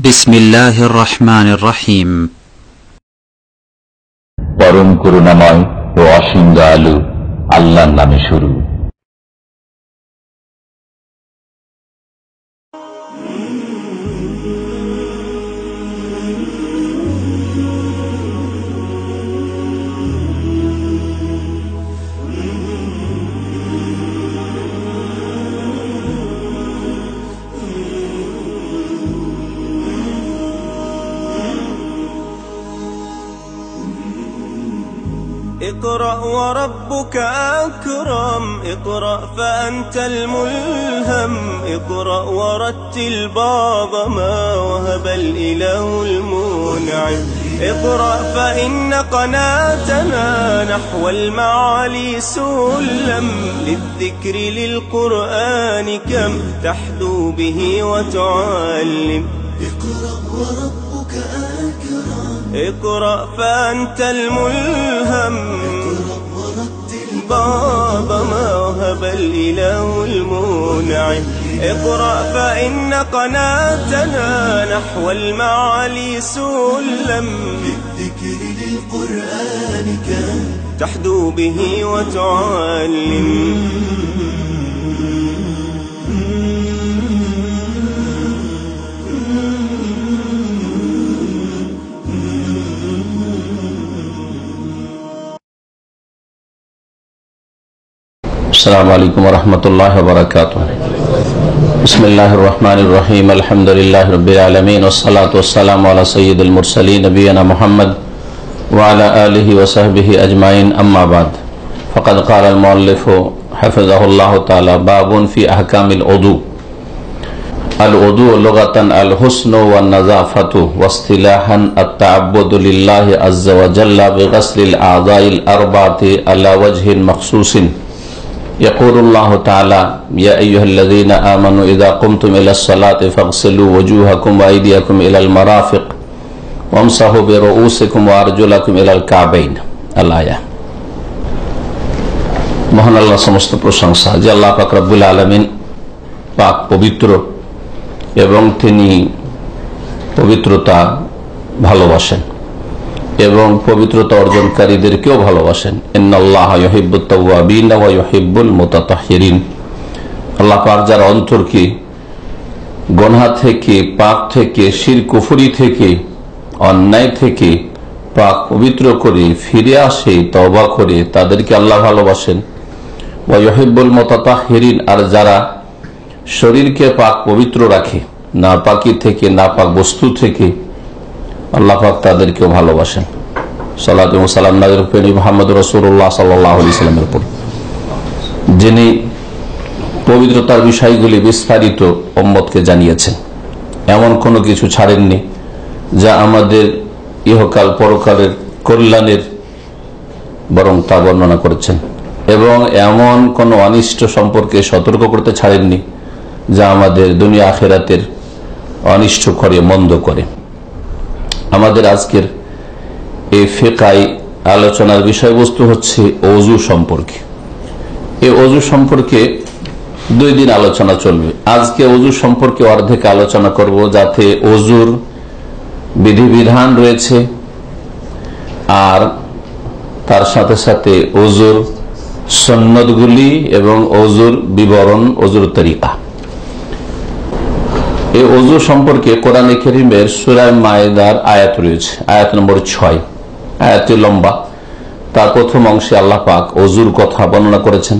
بسم الله الرحمن الرحيم পরম করুণাময় ও অসীম দয়ালু আল্লাহর নামে শুরু اقرأ وربك أكرم. اقرأ فأنت الملهم. اقرأ ورتل باب ما وهب الإله المنعم. اقرأ فإن قناتنا نحو المعالي سلم للذكر للقرآن كم تحدو به وتعلم. اقرأ وربك اقرأ فأنت الملهم. باب ما وهب الإله المنعم اقرأ فإن قناتنا نحو المعالي سلم. بالذكر للقرآن كم تحدو به وتعلم. السلام علیکم ورحمۃ اللہ وبرکاتہ۔ بسم اللہ الرحمن الرحیم الحمد للہ رب العالمین، والصلاة والسلام علی سید المرسلین نبینا محمد وعلى آلہ وصحبہ اجمعین، اما بعد۔ فقد قال المؤلف حفظه اللہ تعالی، باب فی احکام العضو العضو لغتا الحسن والنظافت واصطلاحا التعبد للہ عز وجل بغسل الاعضاء الاربعة على وجه مخصوص۔ يقول الله تعالى يا أيها الذين آمنوا إذا قمتم إلى الصلاة فاغسلوا وجوهكم وأيديكم إلى المرافق وامسحوا برؤوسكم وأرجلكم إلى الكعبين الآية মহান আল্লাহ সমস্ত প্রশংসা যে আল্লাহ পাক রব্বুল আলমিন পাক পবিত্র এবং তিনি পবিত্রতা ভালোবাসেন এবং পবিত্রতা অর্জনকারীদেরকেও ভালোবাসেন। ইন্নআল্লাহিবুল আল্লাহ পাক গনহা থেকে, পাপ থেকে শির কুফুরি থেকে, অন্যায় থেকে পাক পবিত্র করে ফিরে আসে তবা করে, তাদেরকে আল্লাহ ভালোবাসেন। ওয়াহিবুল মোতাহিরিন আর যারা শরীরকে পাক পবিত্র রাখে না পাকি থেকে না পাক বস্তু থেকে আল্লাহ তাদেরকেও ভালোবাসেন। সালাত সালাম নাজর মোহাম্মদ রসুল্লাহ সাল্লামের উপর। যিনি পবিত্রতার বিষয়গুলি বিস্তারিত ওম্মদকে জানিয়েছেন। এমন কোনো কিছু ছাড়েননি যা আমাদের ইহকাল পরকালের কল্যাণের বরং তা বর্ণনা করেছেন। এবং এমন কোনো অনিষ্ট সম্পর্কে সতর্ক করতে ছাড়েননি যা আমাদের দুনিয়া আখেরাতের অনিষ্ট করে, মন্দ করে। আমাদের আজকের এই ফেকাই আলোচনার বিষয়বস্তু হচ্ছে অজু সম্পর্কে। এই অজু সম্পর্কে দুই দিন আলোচনা চলবে। আজকে অজু সম্পর্কে অর্ধেক আলোচনা করব যাতে অজুর বিধিবিধান রয়েছে আর তার সাথে সাথে অজুর সন্ন্যতগুলি এবং অজুর বিবরণ, অজুর তরিকা। এই অজু সম্পর্কে কোরআনে করিমের সুরায় মায়েদার আয়াত রয়েছে। আয়াত নম্বর ছয়। আয়াতটি লম্বা। তার প্রথম অংশে আল্লাহ পাক অজুর কথা বর্ণনা করেছেন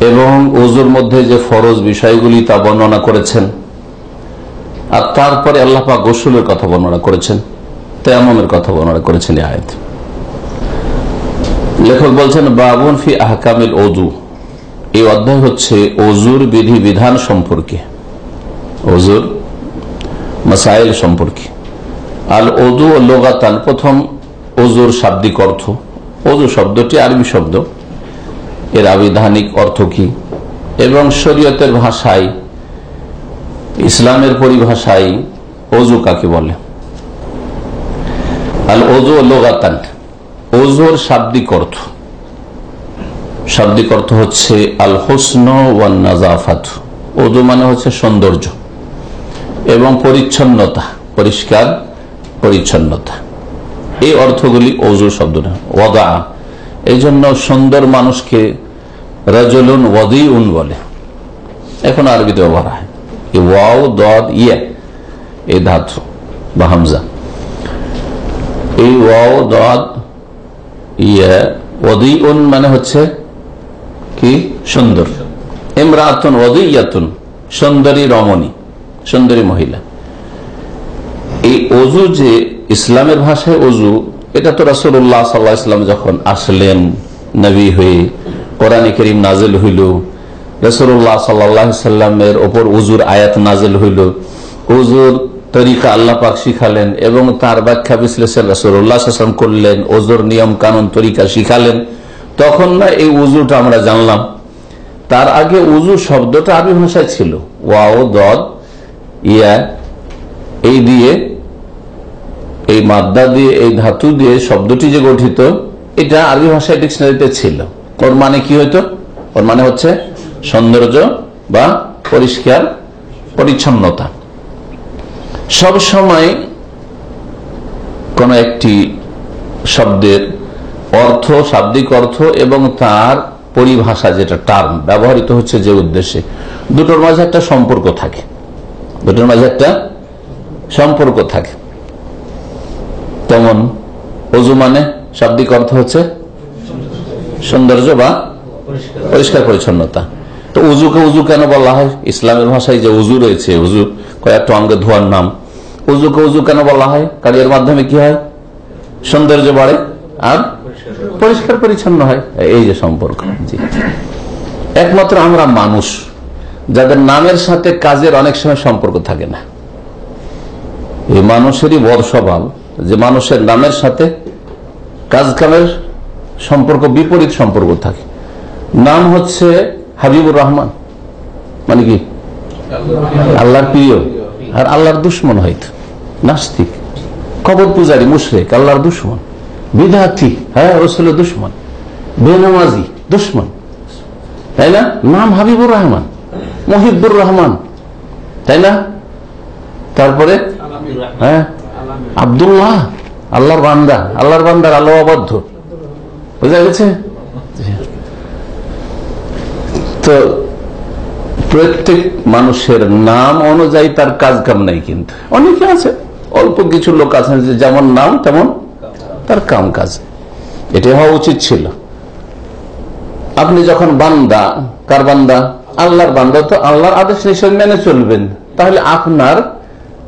এবং অজুর মধ্যে যে ফরজ বিষয়গুলি তা বর্ণনা করেছেন আর তারপরে আল্লাহ পাক গোসুলের কথা বর্ণনা করেছেন তেমনের কথা বর্ণনা করেছেন এই আয়াত। লেখক বলছেন, বাবুন ফি আহকামিল অজু। এই অধ্যায় হচ্ছে অজুর বিধি বিধান সম্পর্কে। অজুর মাসাইল সম্পর্কে। আল ওদু ও লোগাতান, প্রথম ওজুর শাব্দিক অর্থ। ওজু শব্দটি আরবি শব্দ। এর আবিধানিক অর্থ কি? এবং শরীয়তের ভাষায়, ইসলামের পরিভাষায় অজু কাকে বলে? আল ওজু ও লোগাতান ওজুর শাব্দিক অর্থ। শাব্দিক অর্থ হচ্ছে আল হোসন ওয়ান নাজাফাত। ওজু মানে হচ্ছে সৌন্দর্য। এবং পরিচ্ছন্নতা, পরিষ্কার পরিচ্ছন্নতা। এই অর্থগুলি অজু শব্দটা ওদা এই জন্য সুন্দর মানুষকে রাজলুন ওদি উন বলে। এখন আরবিতে ব্যবহার হয়। ওয়াও, দদ ইয়ে এই ধাতু বা হামজা। এই ওয়াও, দদ ইয়ে ওদি উন মানে হচ্ছে কি? সুন্দর। ইমরাতুন ওদি ইয়াতুন সুন্দরী রমণী। সুন্দরী মহিলা। এই অজু যে ইসলামের ভাষায় অজু, এটা তো রাসুল্লাহ সাল্লাহ ইসলাম যখন আসলেন, নবী হয়ে কোরআনে করিম নাজেল হইল রসুল্লাহ সাল্লাহ সাল্লামের ওপর উজুর আয়াত নাজেল হইল। উজুর তরিকা আল্লাহ পাক শিখালেন এবং তার ব্যাখ্যা বিশ্লেষণ রসুল্লাহাম করলেন ওজুর নিয়ম কানুন তরিকা শিখালেন। তখন না এই উজুটা আমরা জানলাম। তার আগে উজু শব্দটা আরবি ভাষায় ছিল, ওয়াও, দদ ইয়া, এই দিয়ে, এই মাদ্দা দিয়ে, এই ধাতু দিয়ে শব্দটি যে গঠিত, এটা আরবি ভাষায় ডিকশনারিতে ছিল। ওর মানে কি হইতো? ওর মানে হচ্ছে সৌন্দর্য বা পরিষ্কার পরিচ্ছন্নতা। সব সময় কোন একটি শব্দের অর্থ, শাব্দিক অর্থ এবং তার পরিভাষা, যেটা টার্ম ব্যবহৃত হচ্ছে যে উদ্দেশ্যে, দুটোর মাঝে একটা সম্পর্ক থাকে। দুটোর মাঝে একটা সম্পর্ক থাকে। তেমন অজু মানে শাব্দিক অর্থ হচ্ছে সৌন্দর্য বা পরিষ্কার পরিচ্ছন্নতা। তো উজুকে উজু কেন বলা হয়? ইসলামের ভাষায় যে উজু রয়েছে উজু কয়েকটা অঙ্গে ধোয়ার নাম। উজুকে উজু কেন বলা হয়? কারণ এর মাধ্যমে কি হয়? সৌন্দর্য বাড়ে আর পরিষ্কার পরিচ্ছন্ন হয়। এই যে সম্পর্ক একমাত্র আমরা মানুষ। যাদের নামের সাথে কাজের অনেক সময় সম্পর্ক থাকে না। এই মানুষেরই বদ স্বভাব যে মানুষের নামের সাথে কাজ কামের সম্পর্ক, বিপরীত সম্পর্ক থাকে। নাম হচ্ছে হাবিবুর রহমান। মানে কি? আল্লাহর প্রিয়। আর আল্লাহর দুশ্মন হয়তো নাস্তিক। কবর পূজারি, মুশরেক, আল্লাহর দুশ্মন। বিদ্যার্থী হ্যাঁ রসুলের দুশ্মন। বেনামাজি, দুশ্মন। তাই না? নাম হাবিবুর রহমান। মহিবুর রহমান। তাই না? তারপরে? হ্যাঁ? আবদুল্লাহ, আল্লাহর বান্দা। আল্লাহর বান্দার আল্লাহ আবদ্ধ বোঝা গেছে? তো প্রত্যেক মানুষের নাম অনুযায়ী তার কাজ কাম নাই কিন্তু। অনেকে আছে, অল্প কিছু লোক আছেন যে যেমন নাম, তেমন তার কাম কাজ। এটা হওয়া উচিত ছিল। আপনি যখন বান্দা, কার বান্দা? আল্লাহর বান্দা তো আল্লাহর আদেশ নিষেধ মেনে চলবেন। তাহলে আপনার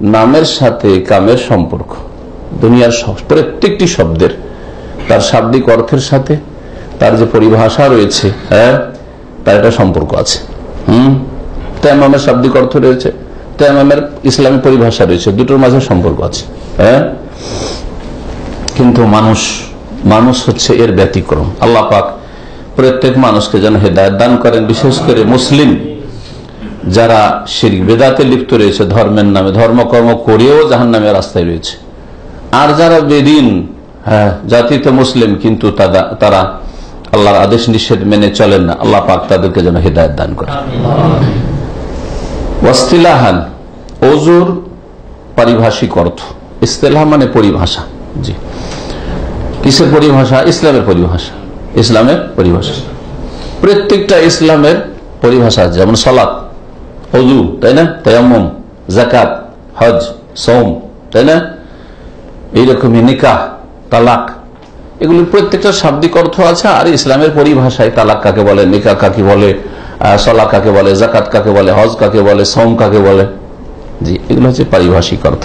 নামের সাথে কামের সম্পর্ক, দুনিয়ার প্রত্যেকটি শব্দের, তার শাব্দিক অর্থের সাথে, তার যে পরিভাষা রয়েছে হ্যাঁ তার একটা সম্পর্ক আছে। হম? তেমামের শাব্দিক অর্থ রয়েছে, তেমামের ইসলামী পরিভাষা রয়েছে, দুটোর মাঝে সম্পর্ক আছে হ্যাঁ? কিন্তু মানুষ মানুষ হচ্ছে এর ব্যতিক্রম। আল্লাহ পাক প্রত্যেক মানুষকে যেন হেদায়ত দান করেন, বিশেষ করে মুসলিম যারা শির বেদাতে লিপ্ত রয়েছে, ধর্মের নামে ধর্মকর্ম করেও জাহান নামে রাস্তায় রয়েছে। আর যারা বেদিন হ্যাঁ জাতিতে মুসলিম, কিন্তু তারা আল্লাহর আদেশ নিষেধ মেনে চলেন না, আল্লাহ পাক তাদেরকে যেন হেদায়ত দান করে ওয়াস্তিলাহান অজুর পারিভাষিক অর্থ। ইস্তেলাহ মানে পরিভাষা, জি। কিসের পরিভাষা? ইসলামের পরিভাষা। ইসলামের পরিভাষা। প্রত্যেকটা ইসলামের পরিভাষা যেমন সলাৎ অজু তাই না? তয়াম্মম জাকাত হজ সোম তাই না? এইরকমই নিকাহ, তালাক, এগুলির প্রত্যেকটা শাব্দিক অর্থ আছে, আর ইসলামের পরিভাষায় তালাক কাকে বলে? নিকা কাকে বলে? সলা কাকে বলে? জাকাত কাকে বলে? হজ কাকে বলে? সোম কাকে বলে? জি, এগুলো হচ্ছে পারিভাষিক অর্থ,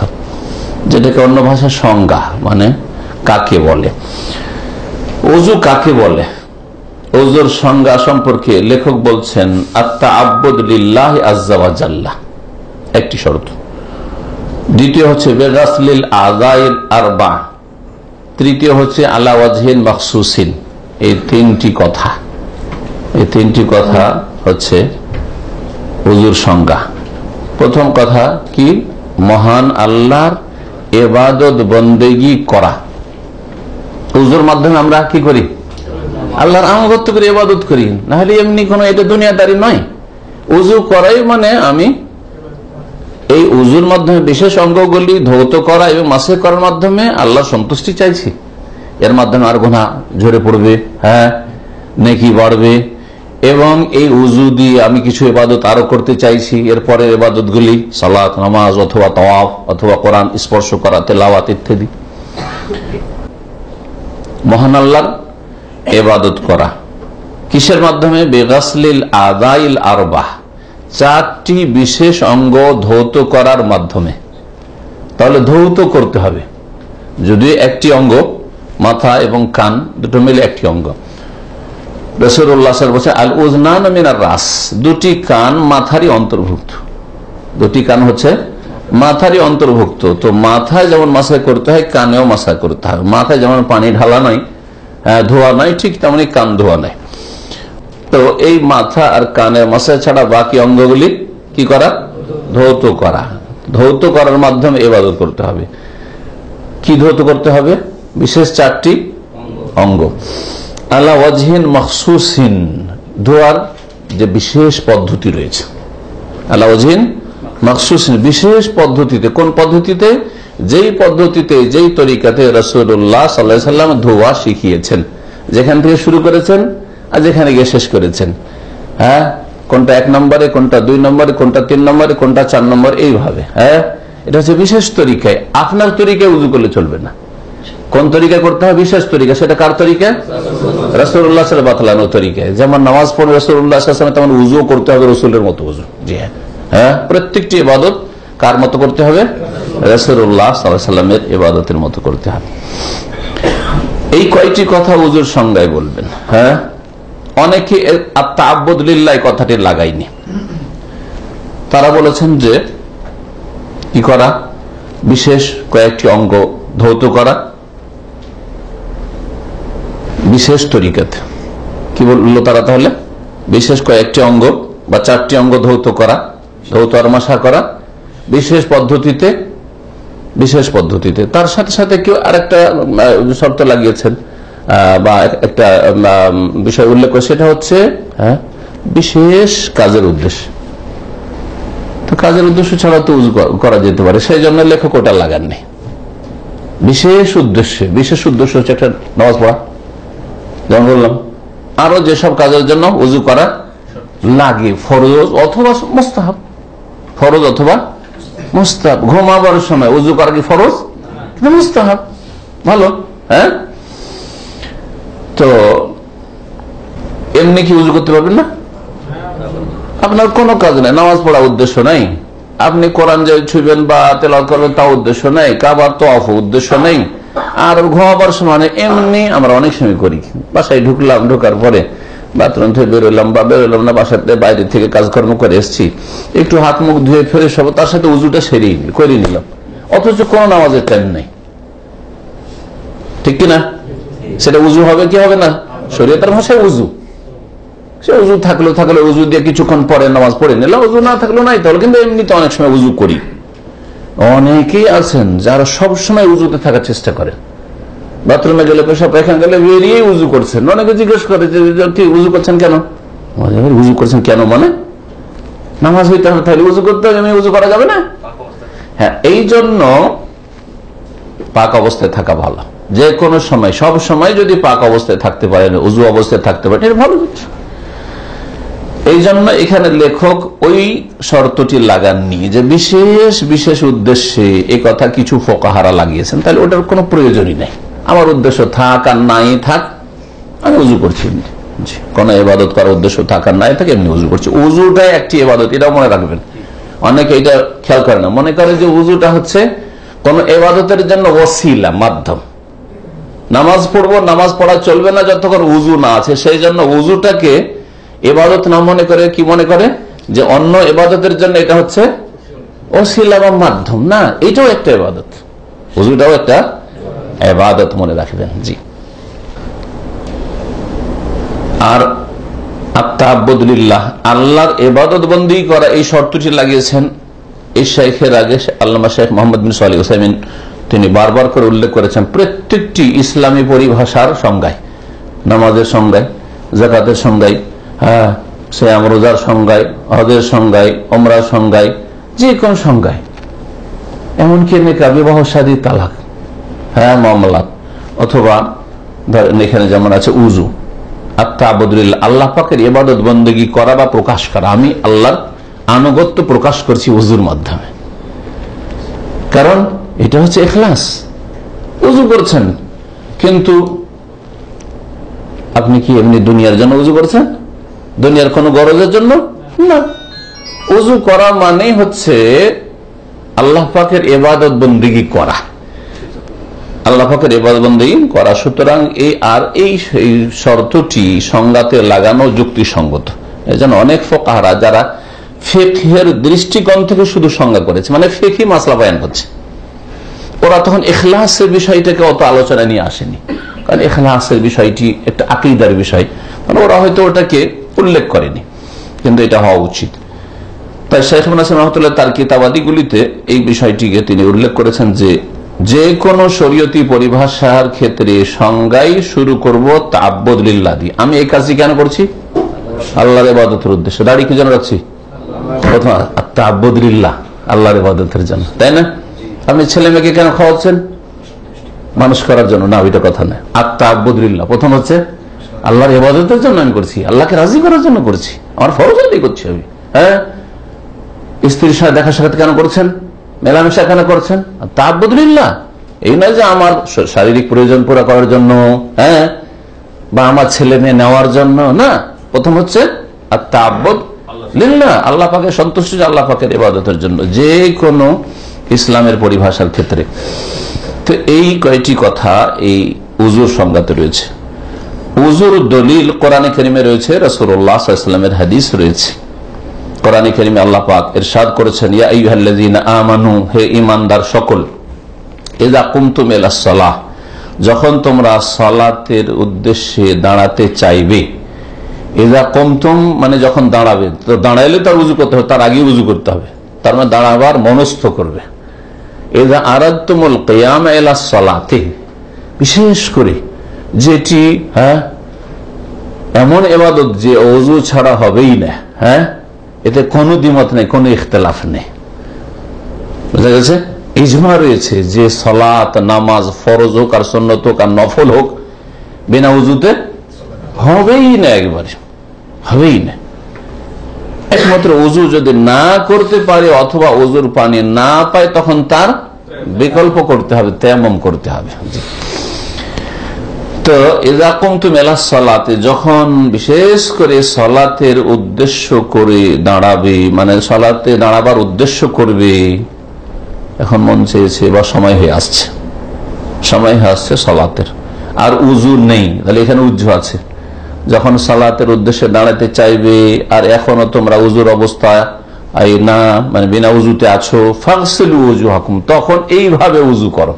যেটাকে অন্য ভাষা সংজ্ঞা মানে কাকে বলে। অজু কাকে বলে? অজুর সংজ্ঞা সম্পর্কে লেখক বলছেন আত্মা আব্বদুল্লাহ আজাল্লাহ একটি শর্ত। দ্বিতীয় হচ্ছে বেগাসলিল আজাইল আরবা। তৃতীয় হচ্ছে আলাওয়াজহিন মখসুসিন। এই তিনটি কথা। এই তিনটি কথা হচ্ছে হুজুর সংজ্ঞা। প্রথম কথা কি? মহান আল্লাহর এবাদত বন্দেগি করা। হুজুর মাধ্যমে আমরা কি করি? আল্লাহর আনুগত্য করে এবাদত করি। না হলে এমনি কোনো এটা দুনিয়াদারি নয়। উজু করাই মানে আমি এই উজুর মাধ্যমে বিশেষ অঙ্গগুলি ধৌত করা এবং মাসে করার মাধ্যমে আল্লাহ সন্তুষ্টি চাইছি। এর মাধ্যমে আর গোনা ঝরে পড়বে হ্যাঁ নেকি বাড়বে। এবং এই উজু দিয়ে আমি কিছু এবাদত আরও করতে চাইছি। এরপরে এবাদত গুলি সালাত, নামাজ অথবা তওয়াফ অথবা কোরআন স্পর্শ করা, তেলাওয়াত ইত্যাদি। মহান আল্লাহর এবাদত করা। কিসের মাধ্যমে? বেগাসলিল আদাইল আরবাহ। চারটি বিশেষ অঙ্গ ধৌত করার মাধ্যমে। তাহলে ধৌত করতে হবে। যদি একটি অঙ্গ, মাথা এবং কান দুটো মিলে একটি অঙ্গ। রসুল্লাহ আল রাস। দুটি কান মাথারই অন্তর্ভুক্ত। দুটি কান হচ্ছে মাথারই অন্তর্ভুক্ত। তো মাথায় যেমন মাসায় করতে হয় কানেও মাসা করতে হবে মাথায় যেমন পানি ঢালা নয় আহ, ধোয়া নয় ঠিক তেমনি কান ধোয়া নয়। তো এই মাথা আর কানে মাসা ছাড়া বাকি অঙ্গগুলি কি করা? ধৌত করা। ধৌত করার মাধ্যমে এবাদত করতে হবে। কি ধৌত করতে হবে? বিশেষ চারটি অঙ্গ। আল্লাহ ওয়াজহিন মখসুসিন ধোয়ার যে বিশেষ পদ্ধতি রয়েছে। আল্লাহ ওয়াজহিন মখসুসিন বিশেষ পদ্ধতিতে, কোন পদ্ধতিতে? যেই পদ্ধতিতে, যেই তরিকাতে রসুল্লাহ সাল্লাহ সাল্লাম ধোয়া শিখিয়েছেন। যেখান থেকে শুরু করেছেন আর যেখানে গিয়ে শেষ করেছেন। হ্যাঁ? কোনটা এক নম্বরে, কোনটা দুই নম্বরে, কোনটা তিন নম্বরে, কোনটা চার নম্বর, এইভাবে। হ্যাঁ? এটা হচ্ছে বিশেষ তরিকায়। আপনার তরিকায় উজু করলে চলবে না। কোন তরিকা করতে হবে বিশেষ তরিকা। সেটা কার তরিকা? রসুল্লাহ বাতলানো তরিকায়। যেমন নামাজ পড়ে রসুল্লাহ তেমন উজু করতে হবে রসুলের মতো উজু জি হ্যাঁ। হ্যাঁ? প্রত্যেকটি ইবাদত কার মতো করতে হবে? রসুল্লাহ সাল্লামের ইবাদতের মতো করতে হবে। এই কয়টি কথা উজুর সংজ্ঞায় বলবেন হ্যাঁ? অনেকে আত্মাবদুল্লাহ কথাটি লাগাইনি তারা বলেছেন যে, কি করা? বিশেষ কয়েকটি অঙ্গ ধৌত করা। বিশেষ তরিকাতে। কি বলল তারা তাহলে? বিশেষ কয়েকটি অঙ্গ বা চারটি অঙ্গ ধৌত করা। মাসা করা বিশেষ পদ্ধতিতে বিশেষ পদ্ধতিতে। তার সাথে সাথে কেউ আরেকটা শর্ত লাগিয়েছেন বা একটা বিষয় উল্লেখ করে, সেটা হচ্ছে হ্যাঁ বিশেষ কাজের উদ্দেশ্য। তো কাজের উদ্দেশ্য ছাড়া তো করা যেতে পারে, সেই জন্য লেখক ওটা লাগাননি। বিশেষ উদ্দেশ্যে, বিশেষ উদ্দেশ্য হচ্ছে একটা নামাজ পড়া। যেমন বললাম, আরও যেসব কাজের জন্য উজু করা লাগে, ফরজ, অথবা মোস্তাহাব। ফরজ অথবা মোস্তাহাব। ঘুমাবার সময় উজু করা কি ফরজ? কিন্তু মোস্তাহাব। ভালো হ্যাঁ? তো এমনি কি উজু করতে পারবেন না? আপনার কোনো কাজ নাই, নামাজ পড়া উদ্দেশ্য নাই। আপনি কোরআন যে ছুবেন বা তেলাওয়াত করবেন তা উদ্দেশ্য নেই কাবার তো অফ উদ্দেশ্য নেই। আর ঘুমাবার সময় এমনি আমরা অনেক সময় করি। বাসায় ঢুকলাম, ঢোকার পরে বাথরুম থেকে বেরোলাম বা বেরোলাম না বাসাতে বাইরে থেকে কাজকর্ম করে এসেছি। একটু হাত মুখ ধুয়ে ফেরে সব তার সাথে উজুটা সেরিয়ে করে নিলাম। অথচ কোনো নামাজের টাইম নেই। ঠিক কিনা? সেটা উজু হবে কি হবে না? শরীয়তের ভাষায় উজু। সে উজু থাকল থাকল উজু দিয়ে কিছুক্ষণ পরে নামাজ পড়ে নিলাম, উজু না থাকল নাই তাহলে, কিন্তু এমনিতে অনেক সময় উজু করি। অনেকেই আছেন যারা সব সময় উজুতে থাকার চেষ্টা করে বাথরুমে গেলে পেশাব পায়খানা গেলে বেরিয়ে উজু করছেন। অনেকে জিজ্ঞেস করে যে কি, উজু করছেন কেন? উজু করছেন কেন মানে? নামাজ হইতে হবে, তাহলে উজু করতে হবে উজু করা যাবে না? হ্যাঁ এই জন্য পাক অবস্থায় থাকা ভালো। যে কোনো সময়, সব সময় যদি পাক অবস্থায় থাকতে পারেন, উজু অবস্থায় থাকতে পারেন, এটা ভালো এই জন্য এখানে লেখক ওই শর্তটি লাগাননি যে, বিশেষ বিশেষ উদ্দেশ্যে এই কথা কিছু ফোকাহারা লাগিয়েছেন। তাহলে ওটার কোনো প্রয়োজনই নেই। আমার উদ্দেশ্য থাক আর নাই থাক, আমি উজু করছি। কোনো এবাদত করার উদ্দেশ্য থাক আর নাই থাকে, এমনি উজু করছি। উজুটাই একটি এবাদত এটা মনে রাখবেন। অনেকে এটা খেয়াল করে না। মনে করে যে উজুটা হচ্ছে কোন এবাদতের জন্য ওসিলা, মাধ্যম। নামাজ পড়ব, নামাজ পড়া চলবে না যতক্ষণ উজু না আছে। সেই জন্য উজুটাকে এবাদত না মনে করে, কি মনে করে? যে অন্য এবাদতের জন্য এটা হচ্ছে অশিলা বা মাধ্যম। না, এটাও একটা এবাদত উজুটাও একটা এবাদত মনে রাখবেন, জি। আর আত্মাবদুল্লাহ আল্লাহর এবাদত বন্দী করা এই শর্তটি লাগিয়েছেন এই শেখের আগে আল্লামা শেখ মোহাম্মদ বিন সালি হোসাইমিন তিনি বারবার করে উল্লেখ করেছেন, প্রত্যেকটি ইসলামী পরিভাষার সংজ্ঞায়, নামাজের সংজ্ঞায় জাকাতের সংজ্ঞায় হ্যাঁ সে রোজার সংজ্ঞায়, হজের সংজ্ঞায় অমরার সংজ্ঞায় যে কোন সংজ্ঞায়। এমনকি নেকা বিবাহ সাদী তালাক। হ্যাঁ মামলাত অথবা ধরেন এখানে যেমন আছে উজু আত্মাবদুল্লাহ আল্লাহ পাকের এবাদত বন্দী করা বা প্রকাশ করা। আমি আল্লাহর আনুগত্য প্রকাশ করছি উজুর মাধ্যমে। কারণ এটা হচ্ছে এখলাস উজু করছেন, কিন্তু আপনি কি এমনি দুনিয়ার জন্য উজু করছেন? দুনিয়ার কোনো গরজের জন্য? না। উজু করা মানে হচ্ছে আল্লাহ পাকের এবাদত বন্দিগি করা। আল্লাহ পাকের এবাদত বন্দিগি করা। সুতরাং এই আর এই শর্তটি সংজ্ঞাতে লাগানো যুক্তিসঙ্গত। এই জন্য অনেক ফোকাহারা যারা ফেকের দৃষ্টিকোণ থেকে শুধু সংজ্ঞা করেছে মানে ফেকি মাসলা বয়ান করছে। ওরা তখন এখলাসের বিষয়টাকে অত আলোচনা নিয়ে আসেনি। কারণ এখলাসের বিষয়টি একটা আকিদার বিষয়। মানে ওরা হয়তো ওটাকে উল্লেখ করেনি। কিন্তু এটা হওয়া উচিত। তাই শেখ হাসিম রহমতুল্লাহ তার কিতাবাদিগুলিতে এই বিষয়টিকে তিনি উল্লেখ করেছেন যে যে কোনো শরীয়তি পরিভাষার ক্ষেত্রে সংজ্ঞাই শুরু করব তাব্বদুল্লাদি আমি এই কাজটি কেন করছি? আল্লাহর ইবাদতের উদ্দেশ্যে। দাঁড়িয়ে কি যেন রাখছি? প্রথম তাব্বদুল্লাহ আল্লাহর ইবাদতের জন্য। তাই না? আপনি ছেলে মেয়েকে কেন খাওয়াচ্ছেন? মানুষ করার জন্য। না, ওইটা কথা নয়। আত্মা আব্বদুল্লাহ প্রথম হচ্ছে, আল্লাহর ইবাদতের জন্য আমি করছি। আল্লাহকে রাজি করার জন্য করছি। আমার ফরজ করছি আমি। হ্যাঁ? স্ত্রীর সাথে দেখা সাক্ষাৎ কেন করছেন? মেলামেশা কেন করছেন? তা আব্বদুল্লাহ এই নয় যে আমার শারীরিক প্রয়োজন পুরা করার জন্য হ্যাঁ? বা আমার ছেলে মেয়ে নেওয়ার জন্য, না। প্রথম হচ্ছে, আর তা আব্বদ লিল্লা আল্লাহ পাকে সন্তুষ্ট আল্লাহ পাকের ইবাদতের জন্য, যে কোনো ইসলামের পরিভাষার ক্ষেত্রে। তো এই কয়টি কথা এই উজুর সংজ্ঞাতে রয়েছে। উজুর দলিল কোরআনে করিমে রয়েছে রসুল্লাহামের হাদিস রয়েছে। কোরআনে করিমে আল্লাহ পাক এরশাদ করেছেন, ইয়া আইয়ুহাল্লাযীনা আমানু হে ঈমানদার সকল, ইযা কুমতুম ইলাস সালাহ যখন তোমরা সালাতের উদ্দেশ্যে দাঁড়াতে চাইবে এজা কমতুম মানে যখন দাঁড়াবে, তো দাঁড়াইলে তার উজু করতে হবে, তার আগে উজু করতে হবে, তার মানে দাঁড়াবার মনস্থ করবে। এজা আরাদতুমুল কিয়াম এলা সালাতে বিশেষ করে যেটি হ্যাঁ এমন এবাদত যে অজু ছাড়া হবেই না হ্যাঁ এতে কোনো দ্বিমত নেই, কোনো ইখতলাফ নেই। বুঝা গেছে? ইজমা রয়েছে যে সলাত, নামাজ ফরজ হোক আর সন্নত হোক আর নফল হোক, বিনা উজুতে হবেই না একবারে। হবেই না। একমাত্র উজু যদি না করতে পারে অথবা উজুর পানি না পায়, তখন তার বিকল্প করতে হবে তেমন করতে হবে। তো এরকম তো মেলা সলাতে, যখন বিশেষ করে সলাতের উদ্দেশ্য করে দাঁড়াবে মানে সলাতে দাঁড়াবার উদ্দেশ্য করবে, এখন মন চেয়েছে বা সময় হয়ে আসছে। সময় হয়ে আসছে সলাতের। আর উজু নেই, তাহলে এখানে উজ্জু আছে। যখন সালাতের উদ্দেশ্যে দাঁড়াতে চাইবে, আর এখনও তোমরা উজুর অবস্থা না মানে বিনা উজুতে আছো ফাংসেলু উজু হাকুম তখন এইভাবে উজু করো।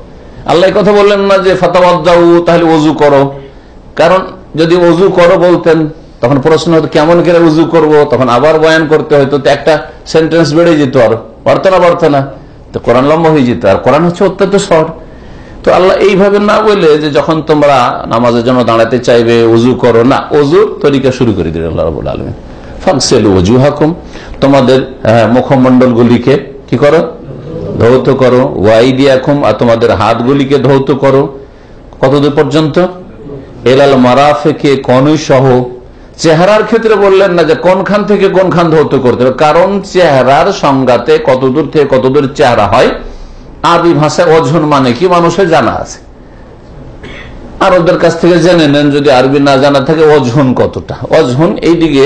আল্লাহ কথা বললেন না যে ফতাবাদ্দাউ তাহলে উজু করো। কারণ যদি উজু করো বলতেন, তখন প্রশ্ন হতো, কেমন করে উজু করব? তখন আবার বয়ান করতে হয়তো একটা সেন্টেন্স বেড়ে যেত আর। পারতো না পারতো না। তো কোরআন লম্বা হয়ে যেত। আর কোরআন হচ্ছে অত্যন্ত সর তো আল্লাহ এইভাবে না বলে যে যখন তোমরা নামাজের জন্য দাঁড়াতে চাইবে উজু করো, না অজুর তরিকা শুরু করে দিলেন আল্লাহ রবুল আলমী ফাকসেল উজু হাকুম তোমাদের মুখমন্ডল গুলিকে কি করো? ধৌত করো। ওয়াইদি এখন আর তোমাদের হাতগুলিকে ধৌত করো। কতদূর পর্যন্ত? এলাল মারাফেকে কনুই সহ। চেহারার ক্ষেত্রে বললেন না যে কোনখান থেকে কোনখান ধৌত করতে হবে। কারণ চেহারার সংজ্ঞাতে কতদূর থেকে কতদূর চেহারা হয় আরবি ভাষায় অঝন মানে কি মানুষের জানা আছে। আর ওদের কাছ থেকে জেনে নেন, যদি আরবি না জানা থাকে, অঝন কতটা? অঝন এইদিকে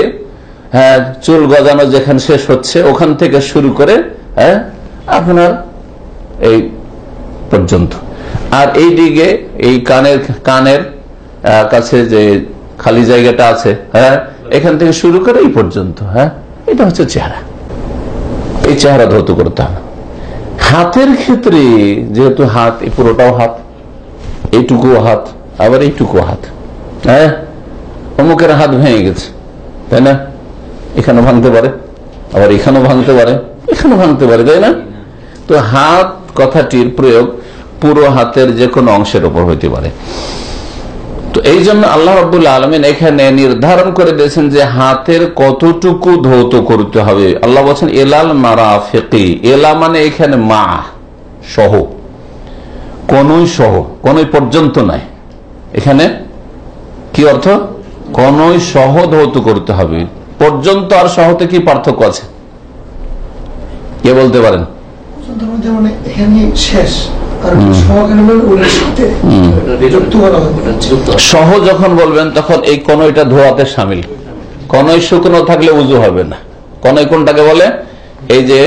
হ্যাঁ চুল গজানো যেখানে শেষ হচ্ছে, ওখান থেকে শুরু করে হ্যাঁ আপনার এই পর্যন্ত। আর এই দিকে, এই কানের কানের কাছে যে খালি জায়গাটা আছে হ্যাঁ এখান থেকে শুরু করে এই পর্যন্ত হ্যাঁ এটা হচ্ছে চেহারা। এই চেহারা ধৌত করতে হবে। হাতের ক্ষেত্রে যেহেতু হাত, এই পুরোটাও হাত এইটুকু হাত, আবার এইটুকু হাত হ্যাঁ অমুকের হাত ভেঙে গেছে, তাই না? এখানে ভাঙতে পারে, আবার এখানেও ভাঙতে পারে, এখানেও ভাঙতে পারে, তাই না? তো হাত কথাটির প্রয়োগ পুরো হাতের যে কোনো অংশের উপর হইতে পারে। তো এই জন্য আল্লাহ রবুল্লা আলমিন এখানে নির্ধারণ করে দিয়েছেন যে হাতের কতটুকু ধৌত করতে হবে। আল্লাহ বলছেন, এলাল মারা ফেকি এলা মানে এখানে মা, সহ। কোনই সহ, কোনই পর্যন্ত নাই। এখানে কি অর্থ? কোনই সহ ধৌত করতে হবে। পর্যন্ত আর সহতে কি পার্থক্য আছে? কে বলতে পারেন? মানে এখানে শেষ সহ যখন বলবেন তখন এই কনইটা ধোয়াতে সামিল। কনই শুকনো থাকলে উজু হবে না। কনই কোনটাকে বলে? এই যে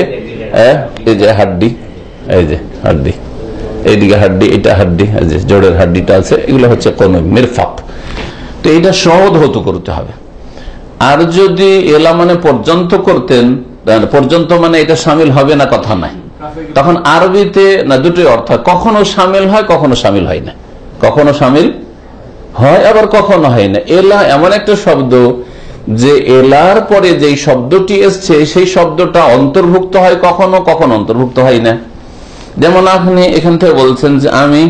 এই যে হাড্ডি এই যে হাড্ডি এইদিকে হাড্ডি এটা হাড্ডি এই যে জোড়ের হাড্ডিটা আছে এগুলো হচ্ছে কনই মিরফাপ তো এইটা সহ ধৌত করতে হবে। আর যদি এলা মানে পর্যন্ত করতেন পর্যন্ত মানে এটা সামিল হবে না কথা নাই। তখন আরবিতে না দুটোই অর্থ। কখনো সামিল হয়, কখনো সামিল হয় না। কখনো সামিল হয়, আবার কখনো হয় না। এলা এমন একটা শব্দ যে এলার পরে যেই শব্দটি এসছে, সেই শব্দটা অন্তর্ভুক্ত হয় কখনো কখনো অন্তর্ভুক্ত হয় না। যেমন আপনি এখান থেকে বলছেন যে আমি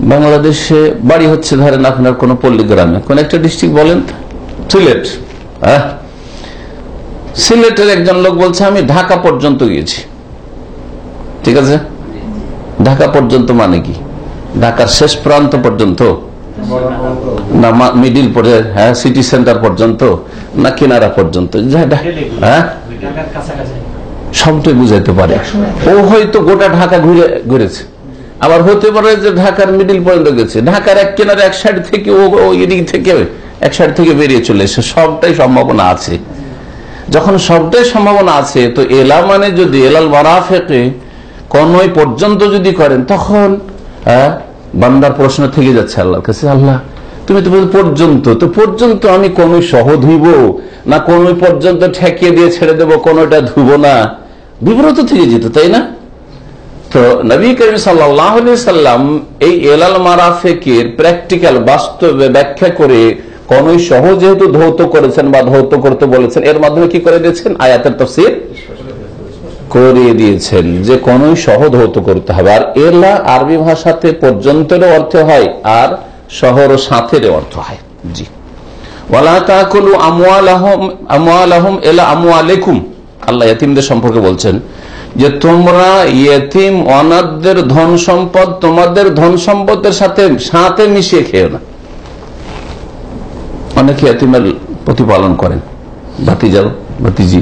বাংলাদেশে বাড়ি হচ্ছে, ধরেন আপনার কোন পল্লী গ্রামে। কোন একটা ডিস্ট্রিক্ট বলেন? সিলেট হ্যাঁ সিলেটের একজন লোক বলছে, আমি ঢাকা পর্যন্ত গিয়েছি। ঠিক আছে? ঢাকা পর্যন্ত মানে কি? ঢাকার শেষ প্রান্ত পর্যন্ত? না মিডিল হ্যাঁ সিটি সেন্টার পর্যন্ত? না, কিনারা পর্যন্ত? হ্যাঁ? সবটাই বুঝাইতে পারে। ও হয়তো গোটা ঢাকা ঘুরে, ঘুরেছে। আবার হতে পারে যে ঢাকার মিডিল পর্যন্ত গেছে। ঢাকার এক কিনারে এক সাইড থেকে ও এদিক থেকে এক সাইড থেকে বেরিয়ে চলে এসে সবটাই সম্ভাবনা আছে। যখন সবটাই সম্ভাবনা আছে, তো এলা মানে যদি এলাল মারাফেকে কনই পর্যন্ত যদি করেন, তখন বান্দার প্রশ্ন থেকে যাচ্ছে আল্লাহর কাছে, আল্লাহ, তুমি তো পর্যন্ত তো পর্যন্ত আমি কোন সহ ধুইব না কোন পর্যন্ত ঠেকিয়ে দিয়ে ছেড়ে দেবো, কোনটা ধুব না। বিব্রত থেকে যেত, তাই না? তো নবী করিম সাল্লাহ সাল্লাম এই এলাল মারাফেকের প্র্যাকটিক্যাল বাস্তবে ব্যাখ্যা করে কোনই সহ যেহেতু ধৌত করেছেন বা ধৌত করতে বলেছেন, এর মাধ্যমে কি করে দিয়েছেন? আয়াতের তফসির করিয়ে দিয়েছেন যে কোনই সহ ধৌত করতে হবে। আর এলা আরবি ভাষাতে পর্যন্তেরও অর্থ হয় আর শহর ও সাথের অর্থ হয়। জি। সম্পর্কে বলছেন যে তোমরা সাথে মিশিয়ে খেও না। অনেকে এতিমের প্রতিপালন করেন। ভাতিজাল, ভাতিজি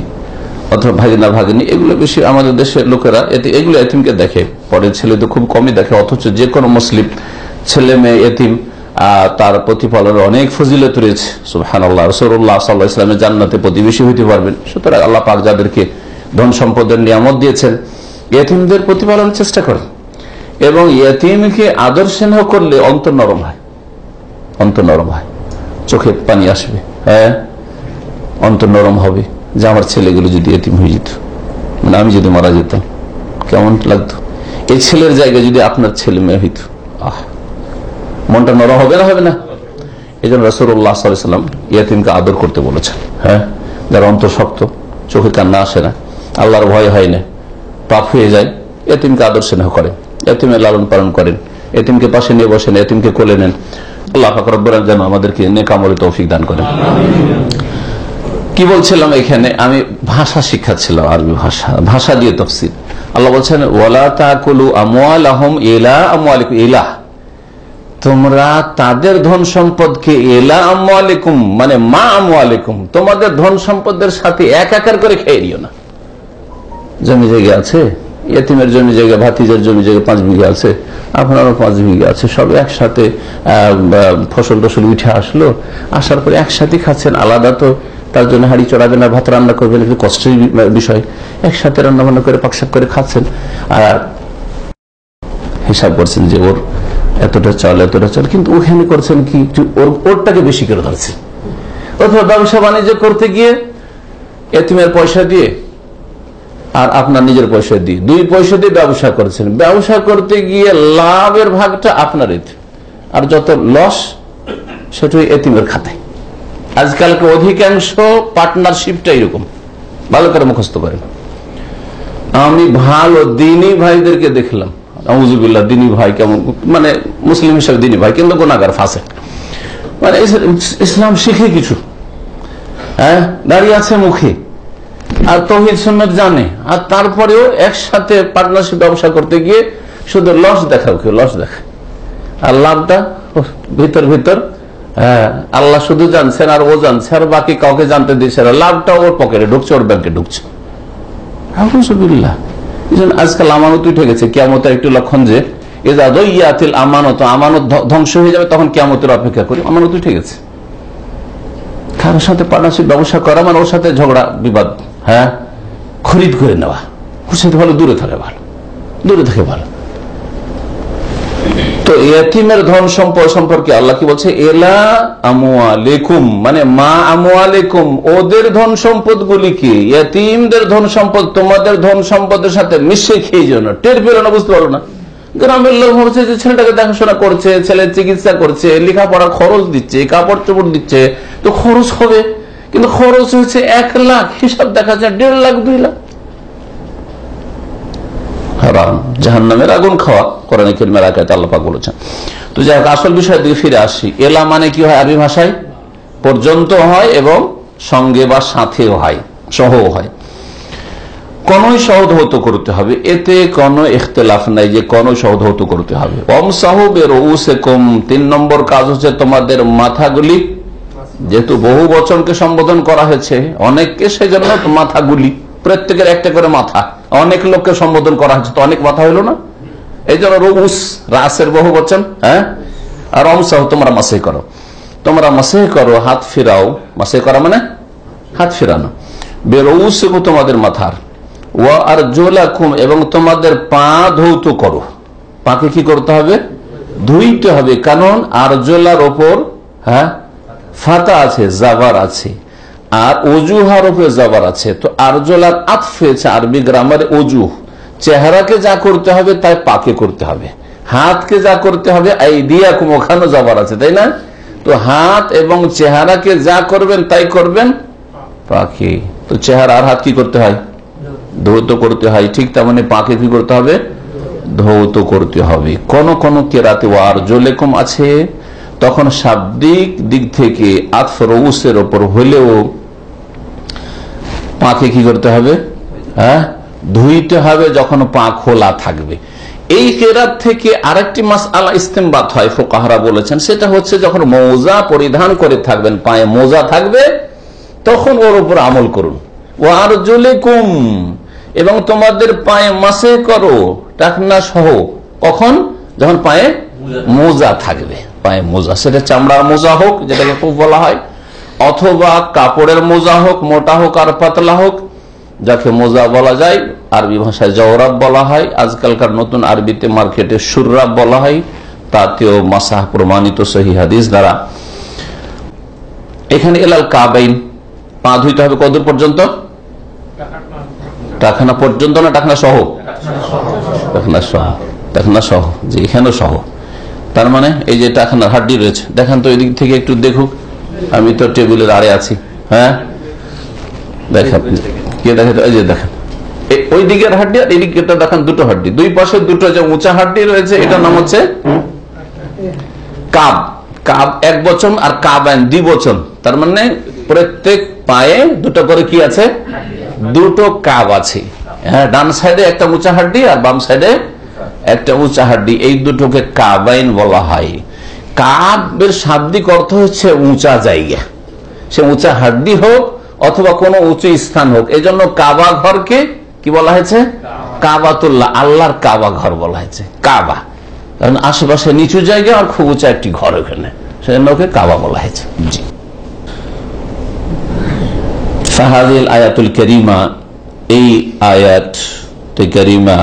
অথবা ভাগিনা ভাগিনী, এগুলো বেশি আমাদের দেশের লোকেরা এতে এগুলো এতিমকে দেখে। পরের ছেলে তো খুব কমই দেখে, অথচ যে কোনো মুসলিম ছেলে মেয়ে এতিম তার প্রতিপালনের অনেক ফজিলত রয়েছে। আল্লাহ রসুল্লাহ সাল্লাহ ইসলামের জান্নাতে প্রতিবেশী হইতে পারবেন। সুতরাং আল্লাহ পাক যাদেরকে ধন সম্পদের নিয়ামত দিয়েছেন এতিমদের প্রতিপালনের চেষ্টা করেন। এবং এতিমকে আদর স্নেহ করলে অন্ত নরম হয়। অন্তর নরম হয়। চোখে পানি আসবে। হ্যাঁ? অন্তর নরম হবে। যে আমার ছেলেগুলো যদি এতিম হয়ে যেত মানে আমি যদি মারা যেতাম, কেমন লাগতো? এই ছেলের জায়গায় যদি আপনার ছেলে মেয়ে হইত, আহ! মনটা নরম হবে না হবে না? এই জন্য রসুল্লাহ সাল্লাম ইয়াতিমকে আদর করতে বলেছেন হ্যাঁ? যার অন্তর শক্ত, চোখে কান্না আসে না, আল্লাহর ভয় হয় না, পাপ হয়ে যায় এতিমকে আদর স্নেহ করেন এতিমের লালন পালন করেন এতিমকে পাশে নিয়ে বসেন এতিমকে কোলে নেন। আল্লাহ ফাকরব্বর যেন আমাদেরকে নেকামলে তৌফিক দান করেন। কি বলছিলাম এখানে? আমি ভাষা শিখাচ্ছিলাম, আরবি ভাষা। ভাষা দিয়ে তফসিল। আল্লাহ বলছেন, ওয়ালা তাকুলু আমওয়াল আহম এলা আমওয়ালিকুম। এলা তোমরা তাদের ধন সম্পদকে এলা আমওয়ালিকুম মানে মা আমওয়ালিকুম। তোমাদের ধন সম্পদের সাথে এক আকার করে খেয়ে নিও না। জমি জায়গা আছে? এতিমের জমি জায়গা, ভাতিজার জমি জায়গা পাঁচ বিঘা আছে, আপনারও পাঁচ বিঘা আছে, সব একসাথে ফসল টসল উঠে আসলো, আসার পরে একসাথে খাচ্ছেন, আলাদা তো, তার জন্য হাড়ি চড়াবেন আর ভাত রান্না করবেন, একটু কষ্টের বিষয়, একসাথে রান্না বান্না করে পাকশাক করে খাচ্ছেন, আর হিসাব করছেন যে ওর এতটা চাল এতটা চাল, কিন্তু ওখানে করছেন কি ওর, ওরটাকে বেশি করে ধরছে। অথবা ব্যবসা বাণিজ্য করতে গিয়ে এতিমের পয়সা দিয়ে আর আপনার নিজের পয়সা দিয়ে। দুই পয়সা দিয়ে ব্যবসা করেছেন। ব্যবসা করতে গিয়ে লাভের ভাগটা আপনার আর যত লস, সেটাই এতিমের খাতায়। আজকালকে অধিকাংশ পার্টনারশিপটা এরকম। ভালো করে মুখস্থ করেন। আমি ভালো দিনই ভাইদেরকে দেখলাম। আউজুবিল্লাহ দিনী ভাই কেমন মানে মুসলিম হিসাবে দিনী ভাই, কিন্তু গোনাগার ফাঁসে মানে ইসলাম শিখে কিছু। হ্যাঁ দাঁড়িয়ে আছে মুখে। আর তহিদ সুন্নত জানে। আর তারপরেও একসাথে পার্টনারশিপ ব্যবসা করতে গিয়ে শুধু লস দেখাও, কেউ লস দেখায় আর লাভটা ভিতর ভিতর হ্যাঁ আল্লাহ শুধু জানছেন আর ও জানছে, আর বাকি কাউকে জানতে দিচ্ছে না। লাভটা ওর পকেটে ঢুকছে, ওর ব্যাংকে ঢুকছে। আজকাল আমানত উঠে গেছে কেমতের একটি লক্ষণ যে এজা দইয়াতিল আমানত আমানত ধ্বংস হয়ে যাবে, তখন কেমতের অপেক্ষা করি। আমানত উঠে গেছে। কারোর সাথে পার্টনারশিপ ব্যবসা করা মানে ওর সাথে ঝগড়া, বিবাদ। হ্যাঁ? খরিদ করে নেওয়া। সাথে ভালো, দূরে থাকে ভালো। দূরে থাকে ভালো। তো এতিমের ধন সম্পদ সম্পর্কে আল্লাহ কি বলছে? এলা আমুয়ালেকুম মানে মা আমুয়ালেকুম ওদের ধন সম্পদ গুলিকে এতিমদের ধন সম্পদ, তোমাদের ধন সম্পদের সাথে মিশে খেয়ে যেও না, টের পেল না, বুঝতে পারো না। গ্রামের লোক ভাবছে যে ছেলেটাকে দেখাশোনা করছে ছেলের চিকিৎসা করছে, লেখাপড়া খরচ দিচ্ছে, কাপড় চোপড় দিচ্ছে, তো খরচ হবে। কিন্তু খরচ হচ্ছে এক লাখ, হিসাব দেখা যায় দেড় লাখ, দুই লাখ। জাহান নামের আগুন খাওয়া কোরআন আল্লাপাক বলেছেন। তো যাই হোক, আসল বিষয়ের দিকে ফিরে আসি। এলা মানে কি হয় আরবি ভাষায়? পর্যন্ত হয় এবং সঙ্গে বা সাথেও হয় সহ হয়। কোনই সহধৌত করতে হবে। এতে কোনো ইখতলাফ নাই যে কোন সহধৌত করতে হবে। অম সাহুবের কম তিন নম্বর কাজ হচ্ছে তোমাদের মাথাগুলি যেহেতু বহু বচনকে সম্বোধন করা হয়েছে, অনেককে সেজন্য মাথাগুলি, প্রত্যেকের একটা করে মাথা। অনেক লোককে সম্বোধন করা হয়েছে, তো অনেক মাথা হইল না? এই জন্য রুস রাসের বহু বচন হ্যাঁ? আর অমসাহ, তোমরা মাসে করো। তোমরা মাসে করো, হাত ফিরাও। মাসে করা মানে? হাত ফিরানো। বেরৌস তোমাদের মাথার। ও আর জোলাকুম, এবং তোমাদের পা ধৌত করো। পাকে কি করতে হবে? ধুইতে হবে। কারণ আর জোলার ওপর হ্যাঁ? ফাতা আছে, জাবার আছে। আর অজুহার উপরে জাবার আছে। তো আরজলার আতফেছে আরবি গ্রামারে অজু। চেহারাকে যা করতে হবে, তাই পাকে করতে হবে। হাতকে যা করতে হবে, এই দিয়া ওখানে যাবার আছে, তাই না? তো হাত এবং চেহারাকে যা করবেন, তাই করবেন, পাকে। তো চেহারা আর হাত কি করতে হয়? ধৌত করতে হয়। ঠিক তেমনি পাকে কি করতে হবে? ধৌত করতে হবে। কোন কোন কেরাতে ওয়ার জলেকম আছে। তখন শাব্দিক দিক থেকে আতফরউসের ওপর হলেও পাকে কি করতে হবে? হ্যাঁ? ধুইতে হবে যখন পা খোলা থাকবে। এই কেরাত থেকে আরেকটি মাস আলা ইস্তেমবাত হয়, ফোকাহারা বলেছেন। সেটা হচ্ছে যখন মৌজা পরিধান করে থাকবেন, পায়ে মোজা থাকবে, তখন ওর উপর আমল করুন। ও আর জলে কুম এবং তোমাদের পায়ে মাসে করো টাকনা সহ কখন? যখন পায়ে মোজা থাকবে। পায়ে মোজা, সেটা চামড়ার মোজা হোক, যেটাকে খুব বলা হয়, অথবা কাপড়ের মোজা হোক, মোটা হোক আর পাতলা হোক, যাকে মোজা বলা যায়, আরবি ভাষায় জওরাব বলা হয়, আজকালকার নতুন আরবিতে মার্কেটে সুররাব বলা হয়, তাতেও মাসাহ প্রমাণিত সহি হাদিস দ্বারা। এখানে এলাল কাবাইন, পা ধুইতে হবে কদূর পর্যন্ত? টাকানা পর্যন্ত না টাকনা সহ? টাকনা সহ। টাকনা সহ। যে এখানেও সহ। তার মানে এই যে টাকানার হাড্ডি রয়েছে, দেখান তো এদিক থেকে একটু দেখুক। আমি তো টেবিলের আড়ে আছি হ্যাঁ? দেখান কে দেখে এই যে দেখেন। ওই দিকের হাড্ডি আর এদিকেটা দেখান দুটো হাড্ডি। দুই পাশে দুটো যে উঁচা হাড্ডি রয়েছে, এটার নাম হচ্ছে কাব। কাব এক বচন আর কাব আইন দুই বচন। তার মানে প্রত্যেক পায়ে দুটো করে কি আছে? দুটো কাব আছে। হ্যাঁ ডান সাইডে একটা উঁচা হাড্ডি আর বাম সাইডে একটা উঁচা হাড্ডি, এই দুটোকে কাবাইন বলা হয়। কাবের শাব্দিক অর্থ হচ্ছে উঁচা জায়গা। সে উঁচা হাড্ডি হোক অথবা কোনো উঁচু স্থান হোক এই জন্য কাবা ঘরকে কি বলা হয়েছে? কাবাতুল্লাহ, আল্লাহর কাবা ঘর বলা হয়েছে, কাবা। কারণ আশেপাশে নিচু জায়গা আর খুব উঁচা একটি ঘর ওখানে, সেজন্য ওকে কাবা বলা হয়েছে। জি। আয়াতুল করিমা, এই আয়াত করিমা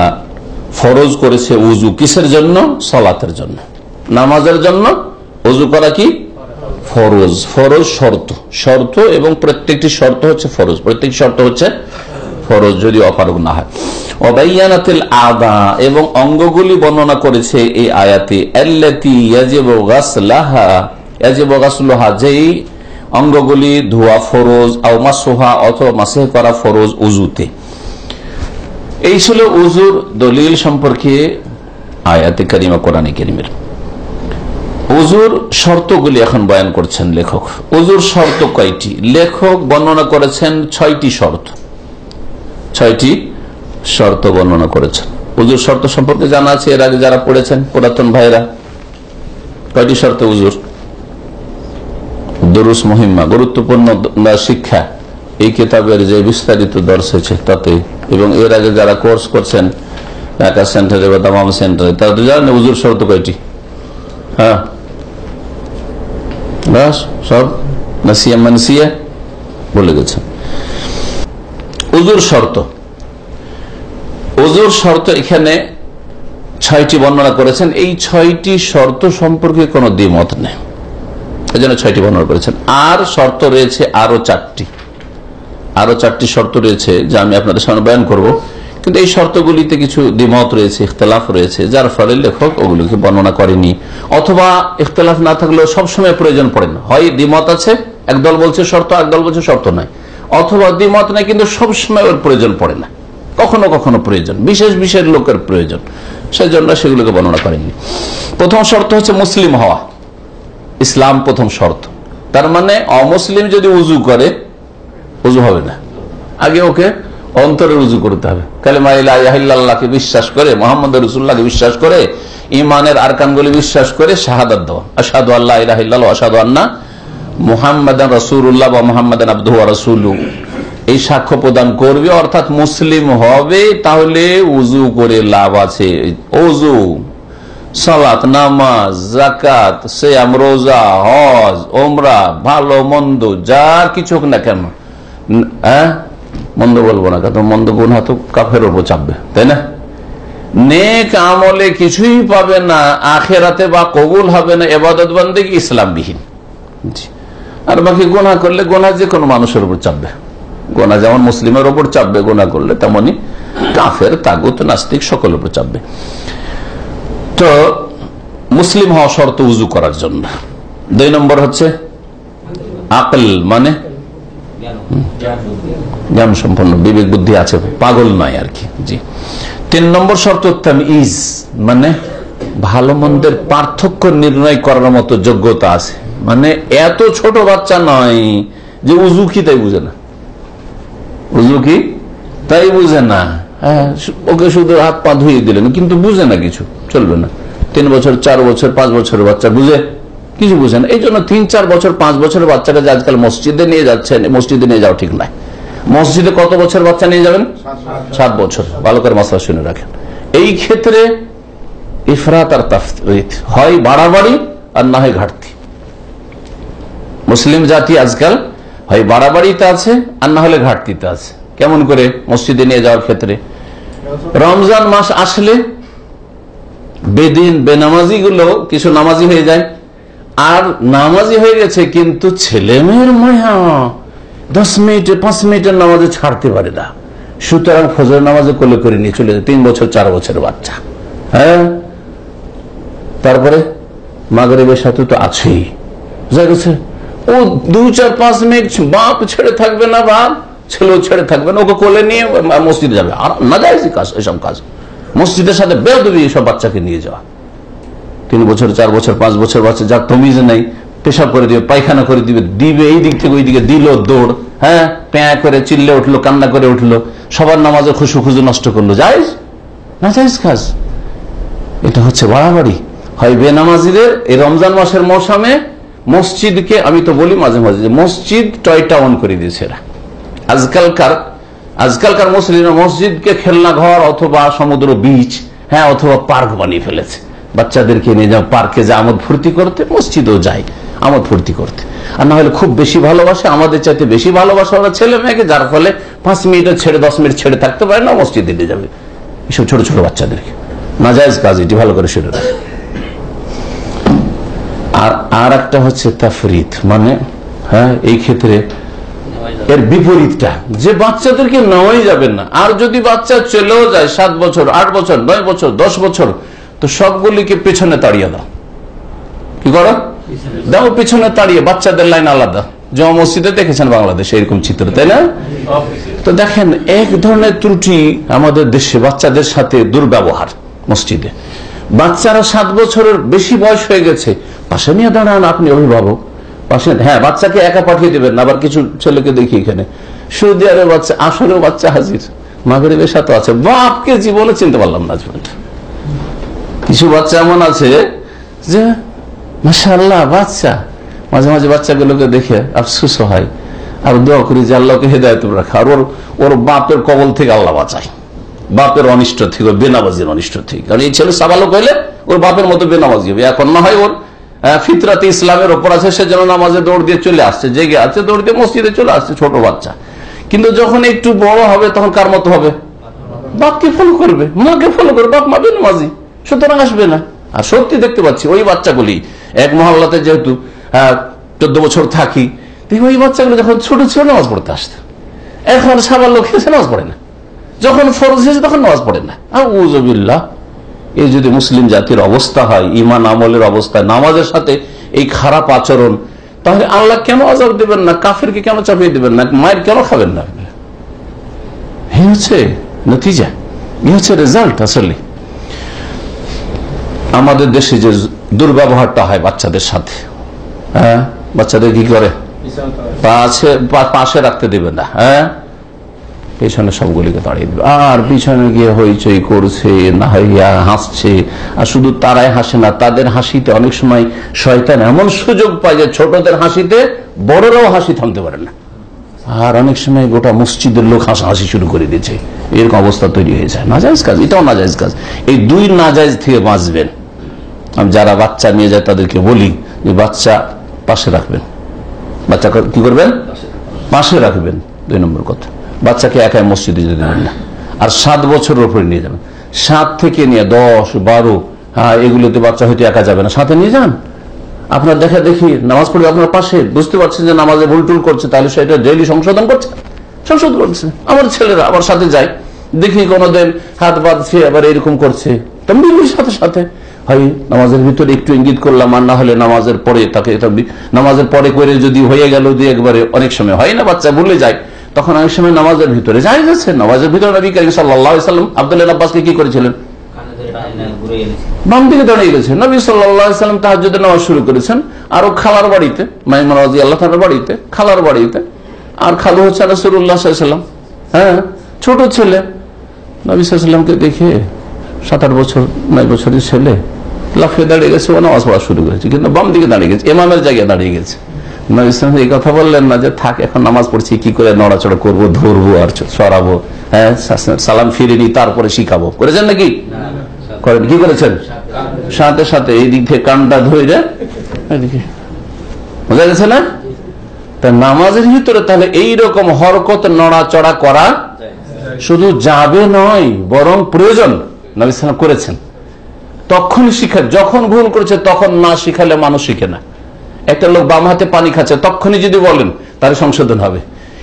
ফরজ করেছে উজু কিসের জন্য? সলাতের জন্য। নামাজের জন্য? উজু করা কি? ফরজ। ফরজ শর্ত। শর্ত এবং প্রত্যেকটি শর্ত হচ্ছে ফরজ। প্রত্যেকটি শর্ত হচ্ছে ফরজ, যদি অপারগ না হয়। অবাইয়ানাতিল আদা এবং অঙ্গগুলি বর্ণনা করেছে এই আয়াতে যেই অঙ্গগুলি ধোয়া ফরজ, আও মাসোহা অথবা মাসে করা ফরজ উজুতে। এই ছিল উজুর দলিল সম্পর্কে আয়াতে কারিমা কোরআনে কেরিমের। উজুর শর্তগুলি এখন বয়ান করছেন লেখক। উজুর শর্ত কয়টি? লেখক বর্ণনা করেছেন ছয়টি শর্ত। ছয়টি শর্ত বর্ণনা করেছেন। উজুর শর্ত সম্পর্কে জানা আছে, এর আগে যারা পড়েছেন, পুরাতন ভাইরা কয়টি শর্ত উজুর দরুস মহিমা গুরুত্বপূর্ণ শিক্ষা। এই কিতাবের যে বিস্তারিত দর্শ আছে তাতে এবং এর আগে যারা কোর্স করছেন, ঢাকা সেন্টারে বা দামাম সেন্টারে, তারা তো জানেন উজুর শর্ত কয়টি? হ্যাঁ। বাস, সব নাসিয়া মানসিয়া বলে গেছেন উজুর শর্ত। উজুর শর্ত এখানে ছয়টি বর্ণনা করেছেন। এই ছয়টি শর্ত সম্পর্কে কোনো দ্বিমত নেই। এই জন্য ছয়টি বর্ণনা করেছেন। আর শর্ত রয়েছে আরও চারটি। আরও চারটি শর্ত রয়েছে যা আমি আপনাদের সামনে বয়ান করব। কিন্তু এই শর্তগুলিতে কিছু দ্বিমত রয়েছে, ইখতলাফ রয়েছে, যার ফলে লেখক ওগুলোকে বর্ণনা করেনি। অথবা ইখতলাফ না থাকলেও সবসময় প্রয়োজন পড়ে না হয় দ্বিমত আছে, একদল বলছে শর্ত একদল বলছে শর্ত নাই অথবা দ্বিমত নাই, কিন্তু সবসময় ওর প্রয়োজন পড়ে না। কখনো কখনো প্রয়োজন, বিশেষ বিশেষ লোকের প্রয়োজন। সেজন্য সেগুলোকে বর্ণনা করেননি। প্রথম শর্ত হচ্ছে মুসলিম হওয়া। ইসলাম প্রথম শর্ত। তার মানে অমুসলিম যদি উজু করে উজু হবে না। আগে ওকে অন্তরে উজু করতে হবে। কালেমাইল্লাহকে বিশ্বাস করে মোহাম্মদ রসুল্লাহকে বিশ্বাস করে ইমানের আরকানগুলি বিশ্বাস করে দেওয়া আসাদু আল্লাহ ইলাহিল্লাহ আসাদু আন্না রসুল্লাহ বা রসুল্লু এই সাক্ষ্য প্রদান করবে, অর্থাৎ মুসলিম হবে, তাহলে উজু করে লাভ আছে। উজু, সালাত, নামাজ জাকাত সেয়াম, রোজা, হজ ওমরা ভালো, মন্দ যা কিছু হোক না কেন। মন্দ বলব না কেন মন্দ গুণ তো কাফের ওপর চাপবে, তাই না? নেক আমলে কিছুই পাবে না, আখেরাতে বা কবুল হবে না, এবাদত বন্দে ইসলামবিহীন। আর বাকি গোনা করলে গোনা যে কোনো মানুষের উপর চাপবে। গোনা যেমন মুসলিমের ওপর চাপবে, গোনা করলে তেমনি কাফের, তাগুত, নাস্তিক সকলের উপর চাপবে। তো মুসলিম হওয়া শর্ত উজু করার জন্য। দুই নম্বর হচ্ছে আকল মানে জ্ঞান সম্পন্ন, বিবেক বুদ্ধি আছে, পাগল নয় আর কি, জি। তিন নম্বর শর্ত ইজ মানে ভালো মন্দের পার্থক্য নির্ণয় করার মতো যোগ্যতা আছে। মানে এত ছোট বাচ্চা নয় যে উজু কি তাই বুঝে না। উজু কি তাই বুঝে না। হ্যাঁ ওকে শুধু হাত পা ধুয়ে দিলেন, কিন্তু বুঝে না কিছু, চলবে না। তিন বছর, চার বছর, পাঁচ বছরের বাচ্চা বুঝে। কিছু বুঝে না। এই জন্য তিন, চার বছর, পাঁচ বছরের বাচ্চাকে যে আজকাল মসজিদে নিয়ে যাচ্ছেন, মসজিদে নিয়ে যাওয়া ঠিক নাই। মসজিদে কত বছর বাচ্চা নিয়ে যাবেন? সাত বছর। বালকের মশলা শুনে রাখেন। এই ক্ষেত্রে ইফরাত আর তাফরিত হয় বাড়াবাড়ি আর না হয় ঘাটতি। মুসলিম জাতি আজকাল হয় বাড়াবাড়িতে আছে আর না হলে ঘাটতিতে আছে। কেমন করে মসজিদে নিয়ে যাওয়ার ক্ষেত্রে? রমজান মাস আসলে বেদিন বেনামাজি গুলো কিছু নামাজি হয়ে যায়। আর নামাজি হয়ে গেছে, কিন্তু ছেলে মেয়ের মায়া। দশ মিনিটে, পাঁচ মিনিটের নামাজে ছাড়তে পারে না। সুতরাং ফজর নামাজে কোলে করে নিয়ে চলে যায়। তিন বছর, চার বছরের বাচ্চা। হ্যাঁ? তারপরে মাগরিবের সাথে তো আছেই। বুঝা গেছে ও দু, চার, পাঁচ মিনিট বাপ ছেড়ে থাকবে না, বাপ? ছেলেও ছেড়ে থাকবে না, ওকে কোলে নিয়ে মসজিদে যাবে। আর না যায় কাজ, এসব কাজ। মসজিদের সাথে বেদবি এসব বাচ্চাকে নিয়ে যাওয়া। তিন বছর, চার বছর, পাঁচ বছর বাচ্চা যার তমিজ নেই, পেশাব করে দিবে, পায়খানা করে দিবে দিবে এই দিক থেকে ওই দিকে, দিল দৌড় হ্যাঁ প্যাঁ করে চিল্লে উঠল, কান্না করে উঠল, সবার নামাজে খুশু খুশু নষ্ট করল যাইজ না যাইজ কাজ? এটা হচ্ছে বাড়াবাড়ি। হয় বেনামাজিদের এই রমজান মাসের মৌসুমে মসজিদকে, আমি তো বলি মাঝে মাঝে যে মসজিদ টয়টা অন করে দিয়েছে এরা। আজকালকার আজকালকার মুসলিমরা মসজিদকে খেলনা ঘর অথবা সমুদ্র বিচ হ্যাঁ অথবা পার্ক বানিয়ে ফেলেছে। বাচ্চাদেরকে নিয়ে যাও, পার্কে যা আমোদ ফুর্তি করতে, মসজিদেও যায় আমোদ ফুর্তি করতে। আর না হলে খুব বেশি ভালোবাসে, আমাদের চাইতে বেশি ভালোবাসে ওরা ছেলে মেয়েকে, যার ফলে পাঁচ মিনিটে ছেড়ে, দশ মিনিট ছেড়ে থাকতে পারে না, মসজিদে নিয়ে যাবে। এসব ছোট ছোট বাচ্চাদেরকে। নাজায়জ কাজ এটি, ভালো করে শুনে রাখে। আর আর একটা হচ্ছে তাফরিদ মানে হ্যাঁ এই ক্ষেত্রে এর বিপরীতটা, যে বাচ্চাদেরকে নেওয়াই যাবে না। আর যদি বাচ্চা চলেও যায়, সাত বছর, আট বছর, নয় বছর, দশ বছর তো সবগুলিকে পেছনে তাড়িয়ে দাও। কি করো? দাও, পেছনে তাড়িয়ে, বাচ্চাদের লাইন আলাদা। জমা মসজিদে দেখেছেন বাংলাদেশে এরকম চিত্র, তাই না? তো দেখেন, এক ধরনের ত্রুটি আমাদের দেশে বাচ্চাদের সাথে দুর্ব্যবহার মসজিদে। বাচ্চারা সাত বছরের বেশি বয়স হয়ে গেছে। পাশে নিয়ে দাঁড়ান, আপনি অভিভাবক। পাশে হ্যাঁ বাচ্চাকে একা পাঠিয়ে দেবেন আবার কিছু ছেলেকে দেখি এখানে। সৌদি আরবে বাচ্চা, আসলেও বাচ্চা হাজির। মাগরিবের সাথে আছে। বাপকে জীবনে চিনতে পারলাম না আজপর্যন্ত কিছু বাচ্চা এমন আছে যে মাসাল্লাহ বাচ্চা। মাঝে মাঝে বাচ্চাগুলোকে দেখে আফসুস হয়। আর দোয়া করি যে আল্লাহকে হেদায়ত রাখা। আর ওর ওর বাপের কবল থেকে আল্লাহ বাঁচায়। বাপের অনিষ্ট থেকে বেনামাজির অনিষ্ট থেকে। কারণ এই ছেলে সাবালক হইলে ওর বাপের মতো বেনামাজি হবে। এখন না হয় ওর ফিতরাতে ইসলামের ওপর আছে, সে যেন নামাজে দৌড় দিয়ে চলে আসছে, জেগে আছে, দৌড় দিয়ে মসজিদে চলে আসছে, ছোট বাচ্চা। কিন্তু যখন একটু বড় হবে, তখন কার মতো হবে? বাপকে ফলো করবে। মাকে ফলো করবে। বাপ মা বেনামাজি। সুতরাং আসবে না। আর সত্যি দেখতে পাচ্ছি, ওই বাচ্চাগুলি, এক মহল্লাতে যেহেতু চোদ্দ বছর থাকি, দেখি ওই বাচ্চাগুলো যখন ছোট ছিল নামাজ পড়তে আসতো। এখন সাবার লোক এসে নামাজ পড়ে না। যখন ফরজ হয়েছে তখন নামাজ পড়ে না। আর উজবিল্লাহ এই যদি মুসলিম জাতির অবস্থা হয় ইমান আমলের অবস্থা, নামাজের সাথে এই খারাপ আচরণ, তাহলে আল্লাহ কেন আজাব দেবেন না? কাফেরকে কেন চাপিয়ে দেবেন না? মায়ের কেন খাবেন না? হচ্ছে নতিজা। হচ্ছে রেজাল্ট আসলে। আমাদের দেশে যে দুর্ব্যবহারটা হয় বাচ্চাদের সাথে হ্যাঁ? বাচ্চাদের কি করে? পাশে পাশে রাখতে দেবে না হ্যাঁ? পেছনে সবগুলিকে দাঁড়িয়ে দেবে। আর পিছনে গিয়ে হইচই করছে না হইয়া হাসছে। আর শুধু তারাই হাসে না, তাদের হাসিতে অনেক সময় শয়তান এমন সুযোগ পায় যে ছোটদের হাসিতে বড়রাও হাসি থামতে পারে না। আর অনেক সময় গোটা মসজিদের লোক হাসাহাসি শুরু করে দিয়েছে। এরকম অবস্থা তৈরি হয়েছে। নাজাইজ কাজ, এটাও নাজাইজ কাজ। এই দুই নাজাইজ থেকে বাঁচবেন। যারা বাচ্চা নিয়ে যায় তাদেরকে বলি যে বাচ্চা পাশে রাখবেন। বাচ্চা কি করবেন? পাশে রাখবেন। দুই নম্বর কথা। বাচ্চাকে একাই মসজিদে যেতে দেবেন না। আর সাত বছরের উপরে নিয়ে যাবেন। সাত থেকে নিয়ে দশ, বারো হ্যাঁ এগুলোতে বাচ্চা হয়তো একা যাবে না। সাথে নিয়ে যান। আপনার দেখা দেখি নামাজ পড়বে আপনার পাশে, বুঝতে পারছেন যে নামাজে ভুল টুল করছে, তাহলে সেটা ডেইলি সংশোধন করছে। সংশোধন করছে। আমার ছেলেরা আমার সাথে যায়। দেখি কোনোদিন হাত বাঁধছে আবার এরকম করছে। তমবির সাথে সাথে। হয় নামাজের ভিতরে একটু ইঙ্গিত করলাম আর না হলে নামাজের পরে তাকে নামাজের পরে করে যদি হয়ে গেল দিয়ে একবারে অনেক সময় হয় না, বাচ্চা ভুলে যায়, তখন অনেক সময় নামাজের ভিতরে যাই যাচ্ছে। নামাজের ভিতরে নবী করিম সাল্লাম আব্দুল্লাহ আব্বাসকে কি করেছিলেন? বাম দিকে দাঁড়িয়ে গেছে নবী সাল্লাম তাহাজুদের নামাজ শুরু করেছেন। আর খালার বাড়িতে মাইমান রাজি আল্লাহ তালার বাড়িতে, খালার বাড়িতে। আর খালু হচ্ছে রসুল্লাহ সাল্লাম। হ্যাঁ ছোট ছেলে। নবী সাল্লামকে দেখে সাত আট বছর, নয় বছরের ছেলে। লাফিয়ে দাঁড়িয়ে গেছে ও নামাজ পড়া শুরু করেছে কিন্তু বাম দিকে দাঁড়িয়ে গেছে এমামের জায়গায় দাঁড়িয়ে গেছে। নবী ইসলাম এই কথা বললেন না যে থাক এখন নামাজ পড়ছি কি করে নড়াচড়া করব ধরবো আর সরাবো হ্যাঁ সালাম ফিরে নি তারপরে শিখাবো। করেছেন নাকি? করেন কি করেছেন? সাথে সাথে এই দিক থেকে কানটা ধরে বোঝা গেছে না? তা নামাজের ভিতরে তাহলে এই রকম হরকত নড়াচড়া করা শুধু যাবে নয় বরং প্রয়োজন নবী করেছেন। তখন শিখা যখন ভুল করেছে তখন না শিখালে মানুষ শিখে না। একটা লোক বাম হাতে পানি খাচ্ছে তখনই যদি বলেন তার সংশোধন হবে।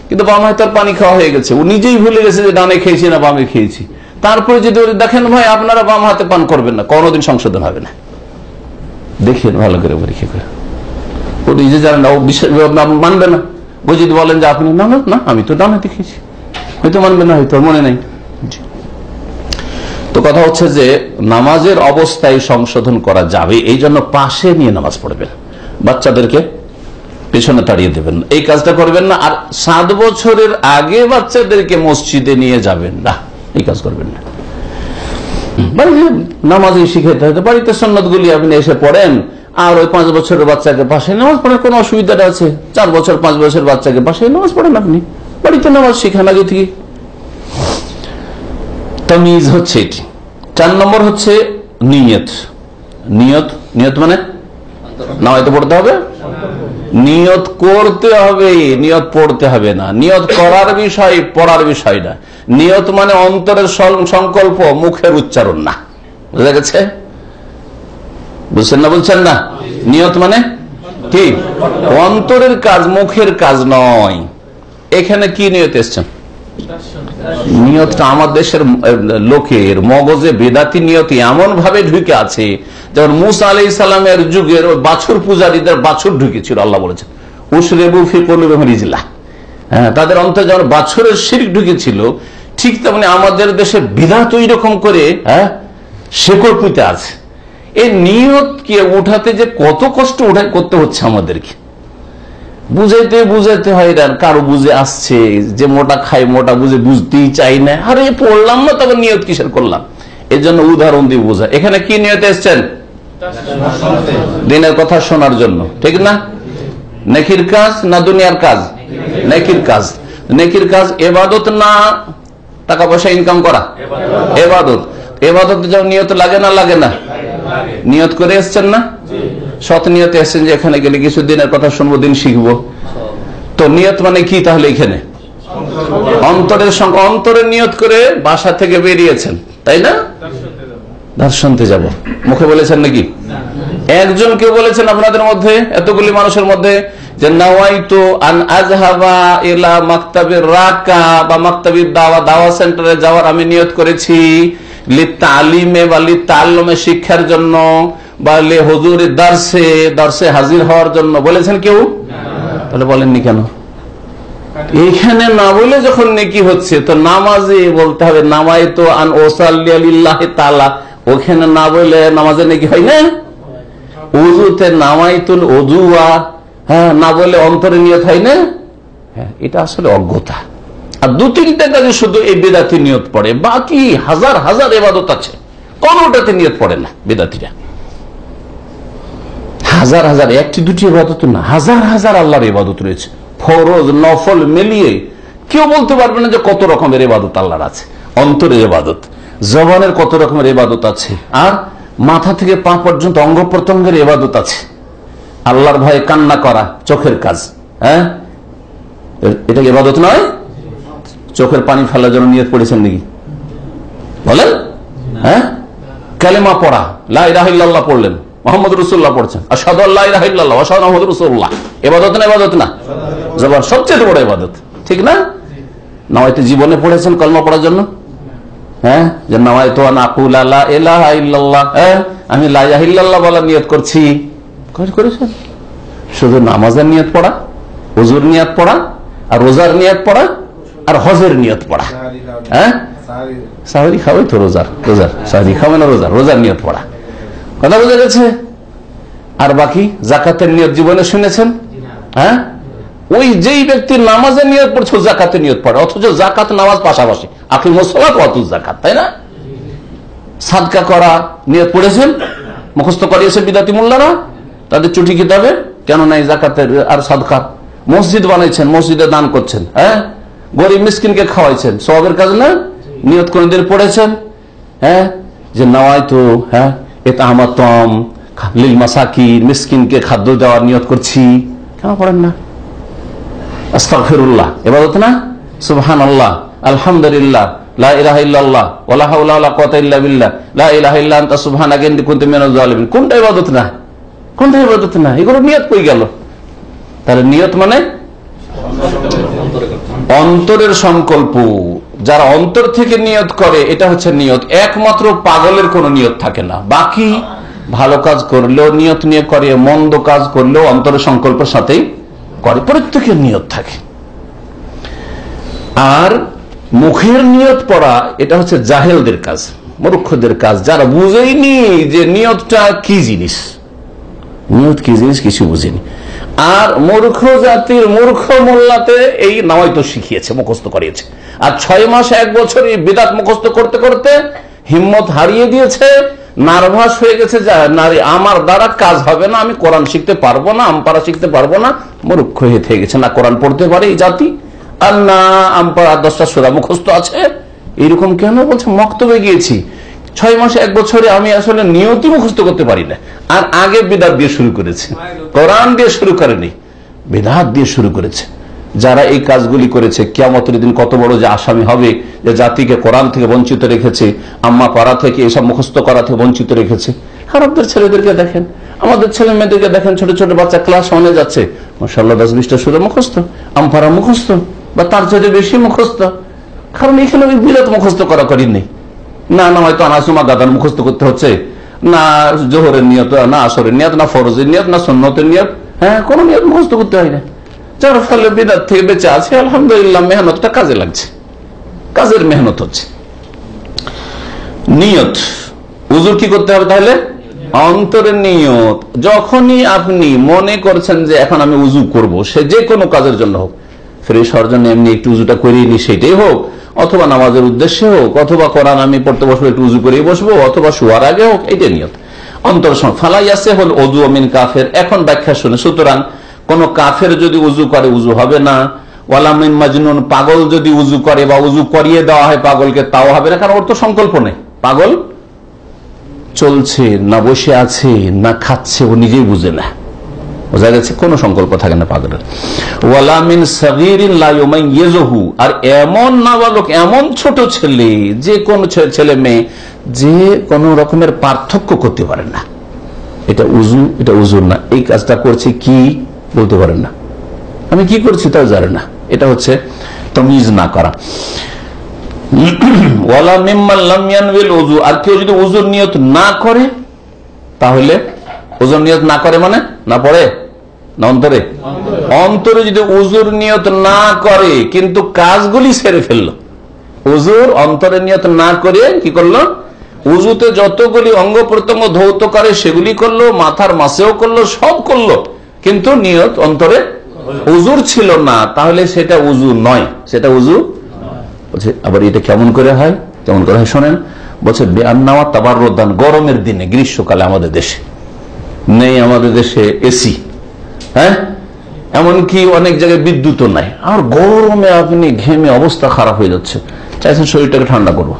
কিন্তু বাম হাতে পানি খাওয়া হয়ে গেছে। ও নিজেই ভুলে গেছে যে ডানে খেয়েছি না বামে খেয়েছি। তারপরে যদি দেখেন ভাই আপনারা বাম হাতে পান করবেন না। কোনোদিন সংশোধন হবে না। দেখেন ভালো করে পরীক্ষা করে। ও নিজে জানেন না ও বিশ্বাস মানবে না। ও যদি বলেন যে আপনি না না, আমি তো ডান হাতে খেয়েছি। হয়তো মানবে না হয়তো মনে নেই। তো কথা হচ্ছে যে নামাজের অবস্থায় সংশোধন করা যাবে, এই জন্য পাশে নিয়ে নামাজ পড়বেন। বাচ্চাদেরকে পেছনে তাড়িয়ে দেবেন। এই কাজটা করবেন না, আর সাত বছরের আগে বাচ্চাদেরকে মসজিদে নিয়ে যাবেন। না, এই কাজ করবেন না। বাড়িতে নামাজে শিখাইতে বাড়িতে সন্ন্যত গুলি আপনি এসে পড়েন, আর ওই পাঁচ বছরের বাচ্চাকে পাশে নামাজ পড়ার কোনো অসুবিধাটা আছে? চার বছর, পাঁচ বছরের বাচ্চাকে পাশে নামাজ পড়েন আপনি। বাড়িতে নামাজ শিখান আগে থেকে। তামিজ হচ্ছে এটি। চার নম্বর হচ্ছে নিয়ত। নিয়ত নিয়ত মানে? না হয়তো পড়তে হবে? নিয়ত করতে হবে, নিয়ত পড়তে হবে না। নিয়ত করার বিষয়, পড়ার বিষয় না। নিয়ত মানে অন্তরের সংকল্প, মুখের উচ্চারণ না। বুঝা গেছে? বুঝছেন না বলছেন না? নিয়ত মানে? কি? অন্তরের কাজ, মুখের কাজ নয়। এখানে কি নিয়ত এসছেন নিয়তটা আমার দেশের লোকের মগজে বেদাতি নিয়ত এমন ভাবে ঢুকে আছে, যেমন মুসা আলাই সালামের যুগের বাছুর পূজারীদের বাছুর ঢুকেছিল, আল্লাহ বলেছেন। উসরেবু ফিকুলিজলা হ্যাঁ তাদের অন্তর যেমন বাছুরের শিরিক ঢুকেছিল, ঠিক তেমনি আমাদের দেশে বিধাত রকম করে হ্যাঁ শেকড় পুঁতে আছে। এই নিয়তকে উঠাতে যে কত কষ্ট উঠাই করতে হচ্ছে আমাদেরকে। বুঝাইতে বুঝাইতে হয় আর কারও বুঝে আসছে, যে মোটা খাই মোটা বুঝে বুঝতেই চাই না। আরে পড়লাম না, তবে নিয়ত কিসের করলাম? এই জন্য উদাহরণ দিয়ে বোঝা এখানে কি নিয়ত এসছেন? দিনের কথা শোনার জন্য। ঠিক না? নেকির কাজ না দুনিয়ার কাজ? নেকির কাজ। নেকির কাজ এবাদত না টাকা পয়সা ইনকাম করা? এবাদত। এবাদত যখন নিয়ত লাগে না লাগে না? নিয়ত করে এসছেন না? সৎ নিয়তে এসছেন যে এখানে গেলে কিছু দিনের কথা শুনব, দিন শিখব। তো নিয়ত মানে কি তাহলে এখানে? অন্তরের সঙ্গে নিয়ত করে বাসা থেকে বেরিয়েছেন, তাই না? দর্শনতে যাব। মুখে বলেছেন নাকি? একজন কেউ বলেছেন আপনাদের মধ্যে, এতগুলি মানুষের মধ্যে, যে নাওয়াইতু আন আজহাবা রাকা বা মাকতাবির দাওয়া দাওয়া সেন্টারে যাওয়ার আমি নিয়ত করেছি লিত্তা আলিমে বা লিত্তা আল্লমে শিক্ষার জন্য। বা লে হুজুরের দার্সে দার্সে হাজির হওয়ার জন্য বলেছেন কেউ? তাহলে বলেননি কেন? এইখানে না বলে যখন নেকি হচ্ছে, তো নামাজে বলতে হবে নামাই তো আন তালা ওখানে না বলে নামাজে নাকি হয় না? উজুতে নামাইতুল অজুয়া হ্যাঁ না বলে অন্তরে নিয়ত হয় না? হ্যাঁ এটা আসলে অজ্ঞতা। আর দু তিনটা কাজে শুধু এই বেদাতি নিয়ত পড়ে। বাকি হাজার হাজার এবাদত আছে। কোনটাতে নিয়ত পড়ে না বেদাতিরা। হাজার হাজার, একটি দুটি এবাদত না, হাজার হাজার আল্লাহর ইবাদত রয়েছে। ফরজ, নফল মিলিয়ে কেউ বলতে পারবে না যে কত রকমের ইবাদত আল্লাহর আছে। অন্তরের ইবাদত, জবানের কত রকমের ইবাদত আছে। আর মাথা থেকে পা পর্যন্ত অঙ্গ প্রত্যঙ্গের ইবাদত আছে। আল্লাহর ভয়ে কান্না করা চোখের কাজ হ্যাঁ? এটা কি এবাদত নয়? চোখের পানি ফেলার জন্য নিয়ত পড়েছেন নাকি? বলেন? হ্যাঁ? কালেমা পড়া লাই রাহিল্লাহ পড়লেন। মোহাম্মদ রসুল্লাহ পড়ছেন। আসাদ আল্লাহ রাহিল্লাহ আসাদ মোহাম্মদ রসুল্লাহ এবাদত না এবাদত না? জবান সবচেয়ে বড় এবাদত ঠিক না? নামাইতে জীবনে পড়েছেন কলমা পড়ার জন্য? হ্যাঁ? যে নামাই তো হ্যাঁ? আমি লাইল্লাহ বলার নিয়ত করছি। করেছেন? শুধু নামাজের নিয়ত পড়া হুজুর নিয়ত পড়া আর রোজার নিয়ত পড়া আর হজের নিয়ত পড়া। হ্যাঁ? সাহরি খাওয়াই তো রোজার রোজার। সাহরি খাওয়াই না রোজার রোজার নিয়ত পড়া। কথা বোঝা গেছে? আর বাকি জাকাতের নিয়ত জীবনে শুনেছেন? হ্যাঁ? ওই যেই ব্যক্তি নামাজের নিয়ত পড়ছে জাকাতের নিয়ত পড়ে। অথচ জাকাত নামাজ পাশাপাশি। আকিল মোসলাত অত জাকাত, তাই না? সাদকা করা নিয়ত পড়েছেন? মুখস্থ করিয়েছে বিদাতি মোল্লারা? তাদের চুটি কিতাবে? কেন নাই জাকাতের আর সাদকা। মসজিদ বানাইছেন, মসজিদে দান করছেন হ্যাঁ? গরিব মিসকিনকে খাওয়াইছেন। সবের কাজ না? নিয়ত কোনদিন পড়েছেন? হ্যাঁ? যে নাওয়াই তো হ্যাঁ? এটা আমার তম লিল মাসাকি মিসকিনকে খাদ্য দেওয়ার নিয়ত করছি। কেন পড়েন না। আস্তাগফিরুল্লাহ। এবাদত না? সুবহান আল্লাহ আলহামদুলিল্লাহ কোনটা ইবাদত না? কোনটা ইবাদত না? এগুলো নিয়ত কই গেল? তাহলে নিয়ত মানে? অন্তরের সংকল্প। যারা অন্তর থেকে নিয়ত করে, এটা হচ্ছে নিয়ত। একমাত্র পাগলের কোনো নিয়ত থাকে না। বাকি ভালো কাজ করলেও নিয়ত নিয়ে করে, মন্দ কাজ করলেও অন্তরের সংকল্পের সাথেই করে। প্রত্যেকের নিয়ত থাকে। আর মুখের নিয়ত পড়া, এটা হচ্ছে জাহেলদের কাজ, মূর্খদের কাজ। যারা বুঝেইনি যে নিয়তটা কি জিনিস? নিয়ত কি জিনিস? কিছু বুঝেনি। আর মূর্খ জাতির মূর্খ মোল্লাতে এই নামাই তো শিখিয়েছে, মুখস্থ করিয়েছে। আর ছয় মাস এক বছর এই বিদাত মুখস্থ করতে করতে হিম্মত হারিয়ে দিয়েছে, নার্ভাস হয়ে গেছে নারী, আমার দ্বারা কাজ হবে না, আমি কোরআন শিখতে পারব না, আমপারা শিখতে পারব না। মূর্খ হয়ে থেকে গেছে। না, কোরআন পড়তে পারে এই জাতি? আর না, আমপারা দশটা সুরা মুখস্থ আছে। এরকম কেন? বলছে, মক্তবে গিয়েছি। ছয় মাসে এক বছরে আমি আসলে নিয়তি মুখস্থ করতে পারি না। আর আগে বিদাত দিয়ে শুরু করেছে। কোরআন দিয়ে শুরু করেনি, বিদাত দিয়ে শুরু করেছে। যারা এই কাজগুলি করেছে, কিয়ামতের দিন কত বড় যে আসামি হবে যে জাতিকে কোরআন থেকে বঞ্চিত রেখেছে, আম্মা পাড়া থেকে এসব মুখস্থ করা থেকে বঞ্চিত রেখেছে। আরবদের ছেলেদেরকে দেখেন, আমাদের ছেলে মেয়েদেরকে দেখেন, ছোট ছোট বাচ্চা ক্লাস ওয়ানে যাচ্ছে। মাসাল্লাহ দশ বিশটা সুরে মুখস্থ আমপাড়া মুখস্থ, বা তার চেয়ে বেশি মুখস্থ। কারণ এখানে বিরাট মুখস্থ করা করি নেই না না, হয়তো আনাসুমা গাদান মুখস্থ করতে হচ্ছে। না জোহরের নিয়ত, না আসরের নিয়ত, না ফরজের নিয়ত, না সন্ন্যতের নিয়ত। হ্যাঁ কোন নিয়ত মুখস্থ করতে হয় না। যার ফলে বিদাত থেকে বেঁচে আছে, আলহামদুলিল্লাহ, মেহনতটা কাজে লাগছে। কাজের মেহনত হচ্ছে। নিয়ত। উজুর কি করতে হবে তাহলে? অন্তরের নিয়ত। যখনই আপনি মনে করছেন যে এখন আমি উজু করব, সে যে কোনো কাজের জন্য হোক, ফ্রেশ হওয়ার জন্য এমনি একটু উজুটা করিয়ে নি, সেটাই হোক। অথবা নামাজের উদ্দেশ্যে হোক, অথবা কোরআন আমি পড়তে বসবো, একটু উজু করিয়ে বসবো, অথবা শোয়ার আগে হোক এইটাই নিয়ত। অন্তর ফালাইয়াসে হল অজু অমিন কাফের। এখন ব্যাখ্যা শুনে, সুতরাং কোন কাফের যদি উজু করে, উজু হবে না। ওয়ালামিন মাজনুন, পাগল যদি উজু করে বা উজু করিয়ে দেওয়া হয় পাগলকে, তাও হবে না, কারণ ওর তো সংকল্প নেই। পাগল চলছে, না বসে আছে, না খাচ্ছে, ও নিজেই বুঝে না। বোঝা গেছে, কোনো সংকল্প থাকে না পাগলের। ওয়ালামিন লাইয়ুমাইয়িজহু আর এমন নাবালক এমন ছোট ছেলে, যে কোন ছেলে মেয়ে, যে কোন রকমের পার্থক্য করতে পারে না। এটা উজু, এটা উজুর না। এই কাজটা করছে কি বলতে পারেন না। আমি কি করছি তাও জানে না। এটা হচ্ছে তমিজ না করা। আর কেউ যদি উজুর নিয়ত না করে, তাহলে উজুর নিয়ত না করে মানে? না পড়ে? না অন্তরে? অন্তরে যদি উজুর নিয়ত না করে, কিন্তু কাজগুলি সেরে ফেলল। উজুর অন্তরে নিয়ত না করে কি করল? উজুতে যতগুলি অঙ্গ প্রত্যঙ্গ ধৌত করে, সেগুলি করল, মাথার মাসেও করল, সব করল। কিন্তু নিয়ত অন্তরে উজুর ছিল না, তাহলে সেটা উজু নয়। সেটা উজু বলছে, আবার এটা কেমন করে হয়? কেমন করে হয় শোনেন। বলছে বেআনাওয়া তাবার রোদান গরমের দিনে, গ্রীষ্মকালে আমাদের দেশে। নেই আমাদের দেশে এসি। হ্যাঁ? এমনকি অনেক জায়গায় বিদ্যুৎও নাই। আর গরমে আপনি ঘেমে অবস্থা খারাপ হয়ে যাচ্ছে। চাইছেন শরীরটাকে ঠান্ডা করব।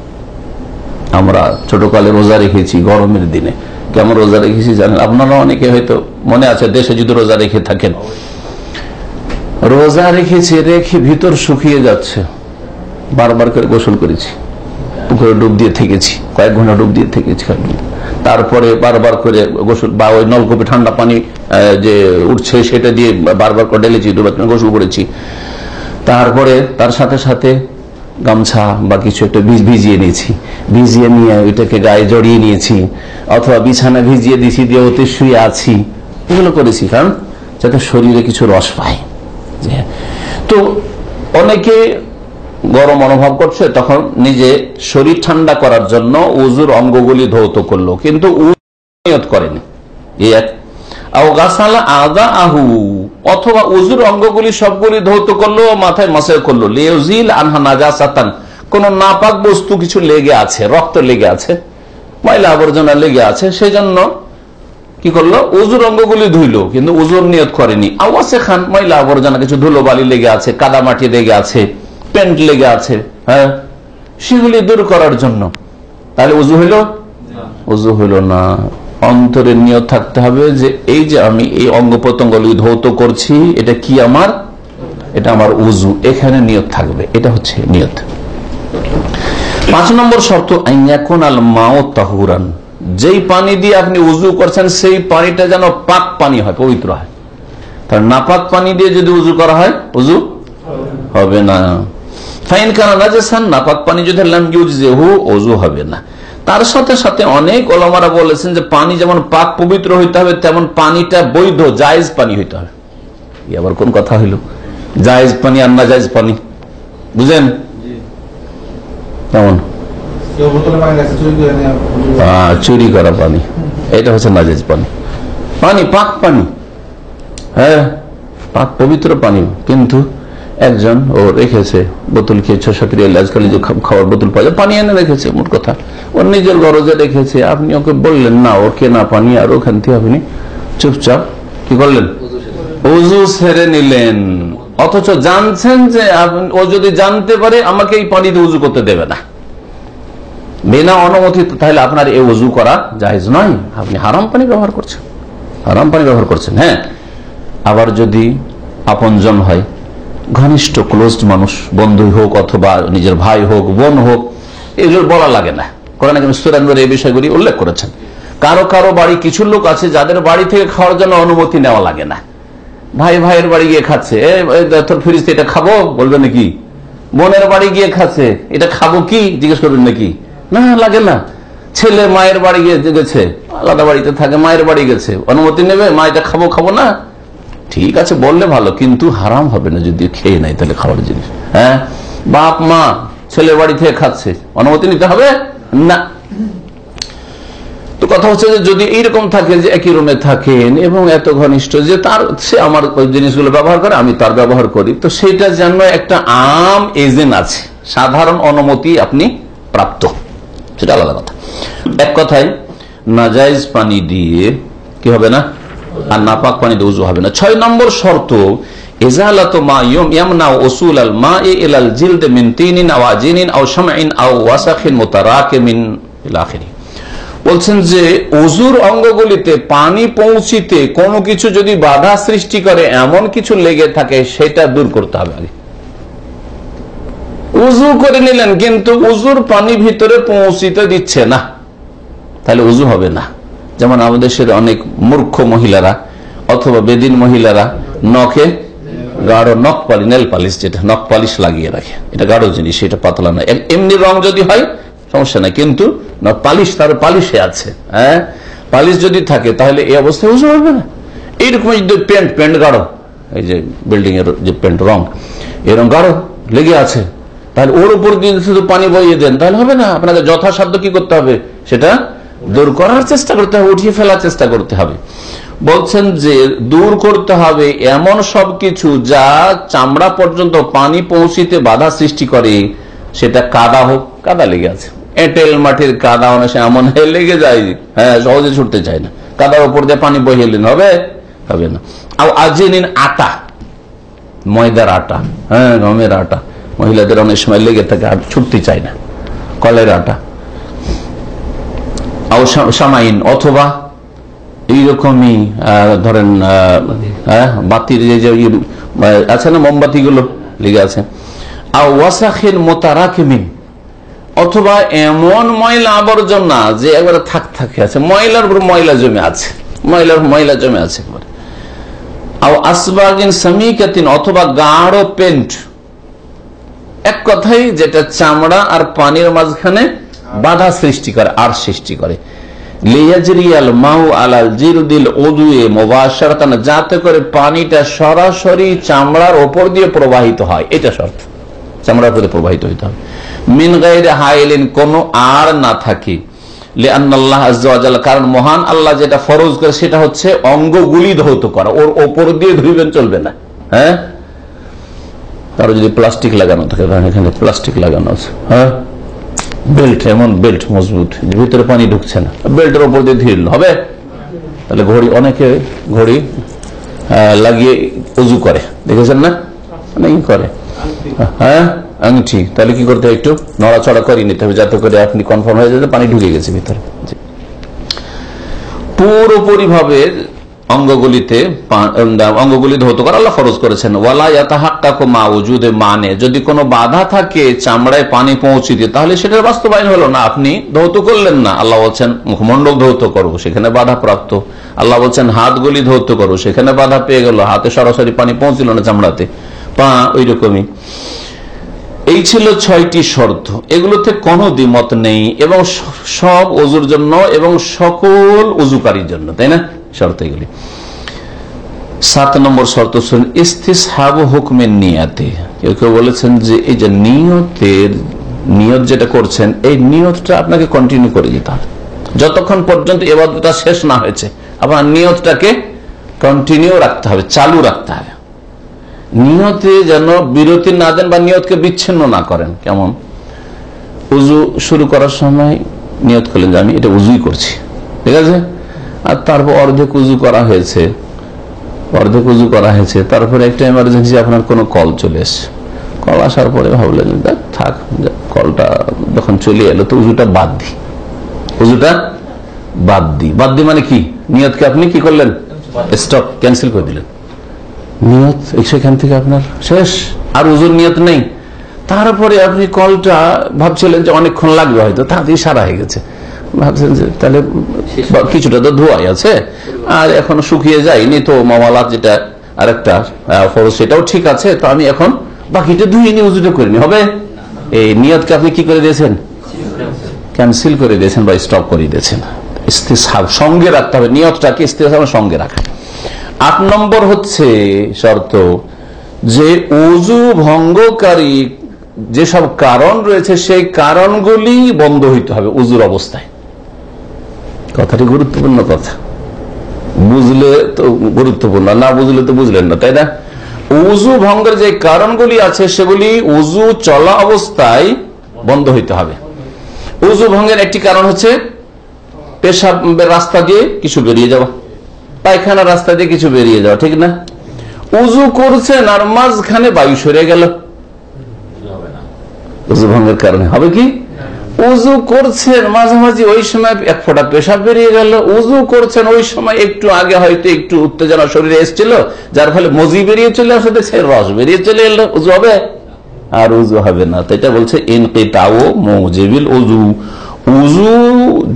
আমরা ছোটকালে রোজা রেখেছি গরমের দিনে। কেমন রোজা রেখেছি জানেন? আপনারা অনেকে হয়তো মনে আছে, দেশে যদি রোজা রেখে থাকেন। রোজা রেখেছি, রেখে ভিতর শুকিয়ে যাচ্ছে। বারবার করে গোসল করেছি। পুকুরে ডুব দিয়ে থেকেছি। কয়েক ঘণ্টা ডুব দিয়ে থেকেছি। তারপরে বারবার করে গোসল বা ওই নলকূপে ঠান্ডা পানি যে উঠছে, সেটা দিয়ে বারবার করে ঢেলেছি দুবার গোসল করেছি। তারপরে তার সাথে সাথে গামছা বা কিছু একটা ভিজিয়ে নিয়েছি। ভিজিয়ে নিয়ে ওইটাকে গায়ে জড়িয়ে নিয়েছি, অথবা বিছানা ভিজিয়ে দিয়েছি, দিয়ে ওতে শুয়ে আছি। এগুলো করেছি, কারণ যাতে শরীরে কিছু রস পায়। তো অনেকে গরম অনুভব করছে, তখন নিজে শরীর ঠান্ডা করার জন্য উজুর অঙ্গগুলি ধৌত করল, কিন্তু উজু করেনি। এই এক আদা আহু অথবা উজুর অঙ্গগুলি সবগুলি ধৌত করল মাথায় মাসে করল। লিউজিল আনহা নাজাসাতান কোন নাপাক বস্তু কিছু লেগে আছে রক্ত লেগে আছে ময়লা আবর্জনা লেগে আছে সেই জন্য কি করল? উজুর অঙ্গগুলি ধুইলো কিন্তু উজুর নিয়ত করেনি। আওয়াসে খান ময়লা আবর্জনা কিছু ধুলো বালি লেগে আছে কাদা মাটি লেগে আছে পেন্ট লেগে আছে হ্যাঁ? সেগুলি দূর করার জন্য। তাহলে উজু হইল? উজু হইল না। অন্তরের নিয়ত থাকতে হবে যে এই যে আমি এই অঙ্গ প্রত্যঙ্গগুলি ধৌত করছি, এটা কি আমার? এটা আমার উজু, এখানে নিয়ত থাকবে, এটা হচ্ছে নিয়ত। পাঁচ নম্বর শর্ত আল মাও তাহুরান। যেই পানি দিয়ে আপনি উজু করছেন, সেই পানিটা যেন পাক পানি হয়, পবিত্র হয়। তার নাপাক পানি দিয়ে যদি উজু করা হয়, উজু হবে না। ফাইন নাজেসান, নাপাক পানি যদি লাম ইউজ উজু হবে না। তার সাথে সাথে অনেক ওলামারা বলেছেন যে পানি যেমন পাক পবিত্র হইতে হবে তেমন পানিটা বৈধ জায়েজ পানি হইতে হবে। আবার কোন কথা হইল? জায়েজ পানি আর না জায়েজ পানি। বুঝেন? কেমন? চুরি করে পানি। এটা হচ্ছে নাজেজ পানি। পানি পাক পানি। হ্যাঁ পাক পবিত্র পানি। কিন্তু একজন ও রেখেছে বোতল খেয়ে ছ সাত আজকাল যে খাওয়ার বোতল পাওয়া যায় পানি এনে রেখেছে মোট কথা। ওর নিজের গরজে রেখেছে আপনি ওকে বললেন, না ওর কেনা পানি, আর ওখান থেকে আপনি চুপচাপ কি করলেন? উজু সেরে নিলেন। অথচ জানছেন যে ও যদি জানতে পারে, আমাকে এই পানিতে উজু করতে দেবে না। বিনা অনুমতি, তাহলে আপনার এই উজু করা জাহেজ নয়। আপনি হারাম পানি ব্যবহার করছেন। হারাম পানি ব্যবহার করছেন হ্যাঁ? আবার যদি আপনজন হয়, ঘনিষ্ঠ ক্লোজড মানুষ বন্ধু হোক অথবা নিজের ভাই হোক, বোন হোক এগুলো বলা লাগে না। কোরআন সুরানগর এই বিষয়গুলি উল্লেখ করেছেন। কারও কারও বাড়ি কিছু লোক আছে যাদের বাড়ি থেকে খাওয়ার জন্য অনুমতি নেওয়া লাগে না। ভাই ভাইয়ের বাড়ি গিয়ে খাচ্ছে তোর ফিরিস্তে এটা খাব? বলবে নাকি। বোনের বাড়ি গিয়ে খাচ্ছে, এটা খাব কি? জিজ্ঞেস করবেন নাকি। না, লাগে না। ছেলে মায়ের বাড়ি গিয়ে গেছে, আলাদা বাড়িতে থাকে, মায়ের বাড়ি গেছে। অনুমতি নেবে, মা, এটা খাব খাব না। ঠিক আছে, বললে ভালো, কিন্তু হারাম হবে না যদি খেয়ে নাই তাহলে খাবার জিনিস। হ্যাঁ? বাপ, মা ছেলে বাড়ি থেকে খাচ্ছে, অনুমতি নিতে হবে? না। তো কথা হচ্ছে যে যদি এইরকম থাকে যে একই রুমে থাকেন এবং এত ঘনিষ্ঠ যে তার, সে আমার জিনিসগুলো ব্যবহার করে, আমি তার ব্যবহার করি, তো সেটা যেন একটা আম এজেন্ট আছে, সাধারণ অনুমতি আপনি প্রাপ্ত। সেটা আলাদা কথা। এক কথায় নাজাইজ পানি দিয়ে কি হবে না? আর নাপাক পানি দিয়ে উজু হবে না। ছয় নম্বর শর্ত বলছেন যে অজুর অঙ্গগুলিতে পানি পৌঁছিতে কোনো কিছু যদি বাধা সৃষ্টি করে, এমন কিছু লেগে থাকে, সেটা দূর করতে হবে আগে। উজু করে নিলেন, কিন্তু উজুর পানি ভিতরে পৌঁছিতে দিচ্ছে না। তাহলে উজু হবে না। যেমন আমাদের অনেক মূর্খ মহিলারা অথবা বেদিন মহিলারা নখে গাঢ় নখ পালি, নেল পালিশ যেটা, নখ পালিশ লাগিয়ে রাখে। এটা গাঢ় জিনিস, এটা পাতলা না এমনি রং যদি হয়, সমস্যা নাই। কিন্তু নখ পালিশ তার পালিশে আছে হ্যাঁ? পালিশ যদি থাকে, তাহলে এই অবস্থায় উজু হবে না। এইরকম যদি পেন্ট পেন্ট গাঢ়, এই যে বিল্ডিং এর যে পেন্ট রং এরকম গাঢ় লেগে আছে। তাহলে ওর উপর দিয়ে শুধু পানি বইয়ে দেন, তাহলে হবে না। আপনাকে যথাসাধ্য কি করতে হবে? সেটা দূর করার চেষ্টা করতে হবে, উঠিয়ে ফেলার চেষ্টা করতে হবে। বলছেন যে দূর করতে হবে এমন সব কিছু যা চামড়া পর্যন্ত পানি পৌঁছিতে বাধা সৃষ্টি করে, সেটা কাদা হোক, কাদা লেগে আছে। এঁটেল মাটির কাদা অনেক এমন হয়ে লেগে যায় হ্যাঁ সহজে ছুটতে চায় না। কাদার উপর দিয়ে পানি বহিয়ে নিন হবে হবে না। আর আজি নিন আটা, ময়দার আটা হ্যাঁ গমের আটা। মহিলাদের অনেক সময় লেগে থাকে, আর ছুটতে চায় না। কলের আটা। সামাইন অথবা এইরকমই ধরেন হ্যাঁ, বাতির যে ইয়ে, আছে না মোমবাতি গুলো লেগে আছে। অথবা এমন ময়লা আবর্জনা যে একবারে থাক থাকে আছে। ময়লার উপর ময়লা জমে আছে। ময়লার ময়লা জমে আছে একবারে। আসবাগিন সামিকাতিন অথবা গাঢ় পেন্ট। এক কথাই যেটা চামড়া আর পানির মাঝখানে বাধা সৃষ্টি করে, আর সৃষ্টি করে। লিয়াজরিয়াল মাউ আলাল মুবাশারাতান, যাতে করে পানিটা সরাসরি চামড়ার দিয়ে প্রবাহিত হয়। এটা শর্ত। চামড়ার উপরে প্রবাহিত হইতে হবে। মিন কোন আর না থাকে। কারণ মহান আল্লাহ যেটা ফরজ করে, সেটা হচ্ছে অঙ্গগুলি ধৌত করা। ওর ওপর দিয়ে ধুইবেন, চলবে না। হ্যাঁ? কারও যদি প্লাস্টিক লাগানো থাকে, এখানে প্লাস্টিক লাগানো আছে। হ্যাঁ? বেল্ট, এমন বেল্ট মজবুত ভিতরে পানি ঢুকছে না। বেল্টের উপর দিয়ে ধীর হবে? তাহলে ঘড়ি, অনেকে ঘড়ি লাগিয়ে উজু করে। দেখেছেন না? অনেকেই করে। হ্যাঁ? আংটি তাহলে কি করতে হবে একটু? নড়াচড়া করিয়ে নিতে হবে, যাতে করে আপনি কনফার্ম হয়ে যাতে পানি ঢুকে গেছে ভিতরে। পুরোপুরি ভাবে অঙ্গগুলিতে অঙ্গগুলি ধৌত করা আল্লাহ ফরজ করেছেন। ওয়ালা ইয়াতাহাক্কাকু মা উজুদে মানে যদি কোনো বাধা থাকে, চামড়ায় পানি পৌঁছিতে তাহলে সেটার বাস্তবায়ন হলো না। আপনি ধৌত করলেন না। আল্লাহ বলছেন, মুখমণ্ডল ধৌত করো, সেখানে বাধা প্রাপ্ত। আল্লাহ বলছেন, হাতগুলি ধৌত করো, সেখানে বাধা পেয়ে গেল। হাতে সরাসরি পানি পৌঁছিল না চামড়াতে। পা ওই রকমই এই ছিল ছয়টি শর্ত। এগুলোতে কোনো দ্বিমত নেই, এবং সব অজুর জন্য এবং সকল উজুকারীর জন্য, তাই না? শর্ত এগুলি। সাত নম্বর শর্ত শুনুন ইস্তিসহাব হুকমের নিয়াতে। কেউ কেউ বলেছেন যে এই যে নিয়তের, নিয়ত যেটা করছেন, এই নিয়তটা আপনাকে কন্টিনিউ করে যেতে হবে। যতক্ষণ পর্যন্ত এবাদতটা শেষ না হয়েছে, আপনার নিয়তটাকে কন্টিনিউ রাখতে হবে, চালু রাখতে হবে। নিয়তে যেন বিরতি না দেন বা নিয়তকে বিচ্ছিন্ন না করেন। কেমন? উজু শুরু করার সময় নিয়ত করলেন যে আমি এটা উজুই করছি। ঠিক আছে? আর তারপর অর্ধেক উজু করা হয়েছে। অর্ধেক উজু করা হয়েছে। তারপরে একটা এমার্জেন্সি আপনার কোনো কল চলে এসছে। কল আসার পরে ভাবলেন দেখ, থাক কলটা যখন চলে এলো তো উজুটা বাদ দি। উজুটা বাদ দি। বাদ দি মানে কি? নিয়তকে আপনি কি করলেন? স্টপ ক্যান্সেল করে দিলেন। নিয়ত সেখান থেকে আপনার শেষ। আর উজুর নিয়ত নেই। তারপরে আপনি কলটা ভাবছিলেন যে অনেকক্ষণ লাগবে হয়তো তাড়াতাড়ি সারা হয়ে গেছে। ভাবছেন যে তাহলে কিছুটা তো ধোয়াই আছে। আর এখন শুকিয়ে যায়নি তো মামালাত যেটা আরেকটা ফরজ সেটাও ঠিক আছে তো আমি এখন বাকিটা ধুয়ে নিয়ে উজুটা করে নি। হবে? এই নিয়তকে আপনি কি করে দিয়েছেন? ক্যান্সেল করে দিয়েছেন বা স্টপ করে দিয়েছেন। ইস্তেসাব সঙ্গে রাখতে হবে নিয়তটাকে ইস্তেসাব সঙ্গে রাখা। আট নম্বর হচ্ছে শর্ত যে উজু ভঙ্গকারী যেসব কারণ রয়েছে সেই কারণগুলি বন্ধ হইতে হবে উজুর অবস্থায়। কথাটি গুরুত্বপূর্ণ কথা। বুঝলে তো গুরুত্বপূর্ণ, না বুঝলে তো বুঝলেন না, তাই না? উজু ভঙ্গের যে কারণগুলি আছে, সেগুলি উজু চলা অবস্থায় বন্ধ হইতে হবে। উজু ভঙ্গের একটি কারণ হচ্ছে পেশাবের রাস্তা দিয়ে কিছু বেরিয়ে যাওয়া পায়খানার রাস্তা দিয়ে কিছু বেরিয়ে যাওয়া, ঠিক না? উজু করছেন আর মাঝখানে বায়ু সরে গেল। উজু ভঙ্গের কারণে। হবে কি? উজু করছেন মাঝামাঝি ওই সময় এক ফোঁটা পেশাব বেরিয়ে গেল। উজু করছেন ওই সময় একটু আগে হয়তো একটু উত্তেজনা শরীরে এসেছিল, যার ফলে মজি বেরিয়ে চলে আসে দেখছে রস বেরিয়ে চলে এলো। উজু হবে? আর উজু হবে না। তো এটা বলছে ইনকিতাও মৌজিবিল উজু। উজু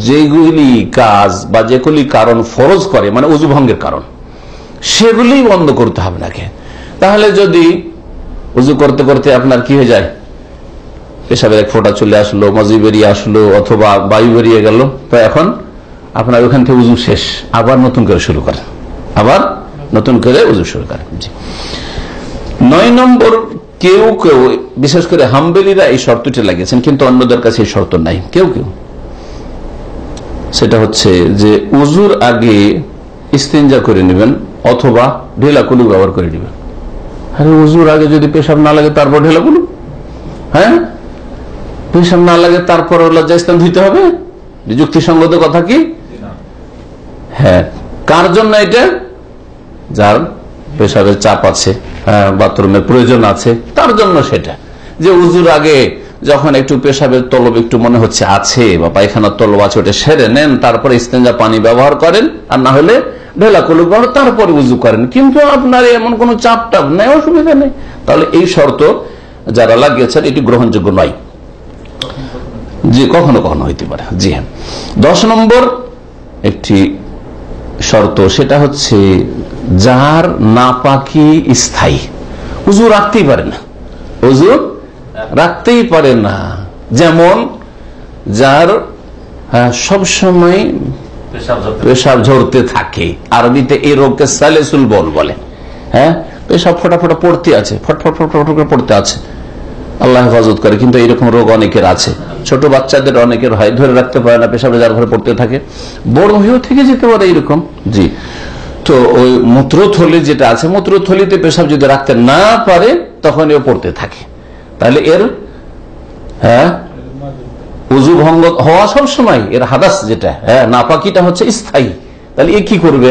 যেগুলি কাজ বা যেগুলি কারণ ফরজ করে মানে উজু ভঙ্গের কারণ সেগুলি বন্ধ করতে হবে নাকি তাহলে যদি উজু করতে করতে আপনার কি হয়ে যায়? পেশাবের এক ফোঁটা চলে আসলো মজি বেরিয়ে আসলো, অথবা বায়ু বেরিয়ে গেল। তো এখন আপনার ওখান থেকে উজু শেষ। আবার নতুন করে শুরু করেন। আবার নতুন করে উজু শুরু করেন। নয় নম্বর কেউ কেউ, বিশেষ করে হাম্বেলিরা এই শর্তটি লাগিয়েছেন, কিন্তু অন্যদের কাছে এই শর্ত নাই। কেউ কেউ। সেটা হচ্ছে যে উজুর আগে ইস্তেঞ্জা করে নেবেন, অথবা ঢেলা কুলু ব্যবহার করে নেবেন। আরে উজুর আগে যদি পেশাব না লাগে, তারপর ঢেলা কুলু? হ্যাঁ? পেশাব না লাগে তারপর লজ্জাস্থান ধুইতে হবে। যুক্তিসঙ্গত কথা কি? হ্যাঁ। কার জন্য এটা? যার পেশাবের চাপ আছে হ্যাঁ বাথরুমের প্রয়োজন আছে, তার জন্য সেটা। যে উজুর আগে যখন একটু পেশাবের তলব একটু মনে হচ্ছে আছে বা পায়খানার তলব আছে, ওটা সেরে নেন, তারপরে ইস্তেঞ্জা পানি ব্যবহার করেন, আর না হলে ঢেলা ব্যবহার তারপরে উজু করেন। কিন্তু আপনার এমন কোন চাপ টাপ নেই, অসুবিধা নেই। তাহলে এই শর্ত যারা লাগিয়েছেন, এটি গ্রহণযোগ্য নয়। জি কখনো কখনো হইতে পারে। জি হ্যাঁ। দশ নম্বর একটি শর্ত সেটা হচ্ছে যার নাপাকি স্থায়ী। উজু রাখতেই পারে না। উজু রাখতেই পারে না। যেমন যার সব সময় পেশাব ঝরতে থাকে। আরবিতে এই রোগকে সালেসুল বল বলে। হ্যাঁ পেশাব ফোটা ফোটা পড়তে আছে ফটফট ফটফট করে পড়তে আছে। আল্লাহ হেফাজত করে। কিন্তু এইরকম রোগ অনেকের আছে। ছোট বাচ্চাদের অনেকের হয়, ধরে রাখতে পারে না, পেশাবে যার ঘরে পড়তে থাকে। বড় হয়েও থেকে যেতে পারে এরকম জি। তো ওই মূত্রথলি যেটা আছে, মূত্রথলিতে পেশাব যদি রাখতে না পারে, তখন এও পড়তে থাকে। তাহলে এর হ্যাঁ উজু ভঙ্গ হওয়া সব সময়, এর হাদাস যেটা হ্যাঁ নাপাকিটা হচ্ছে স্থায়ী। তাহলে এ কি করবে?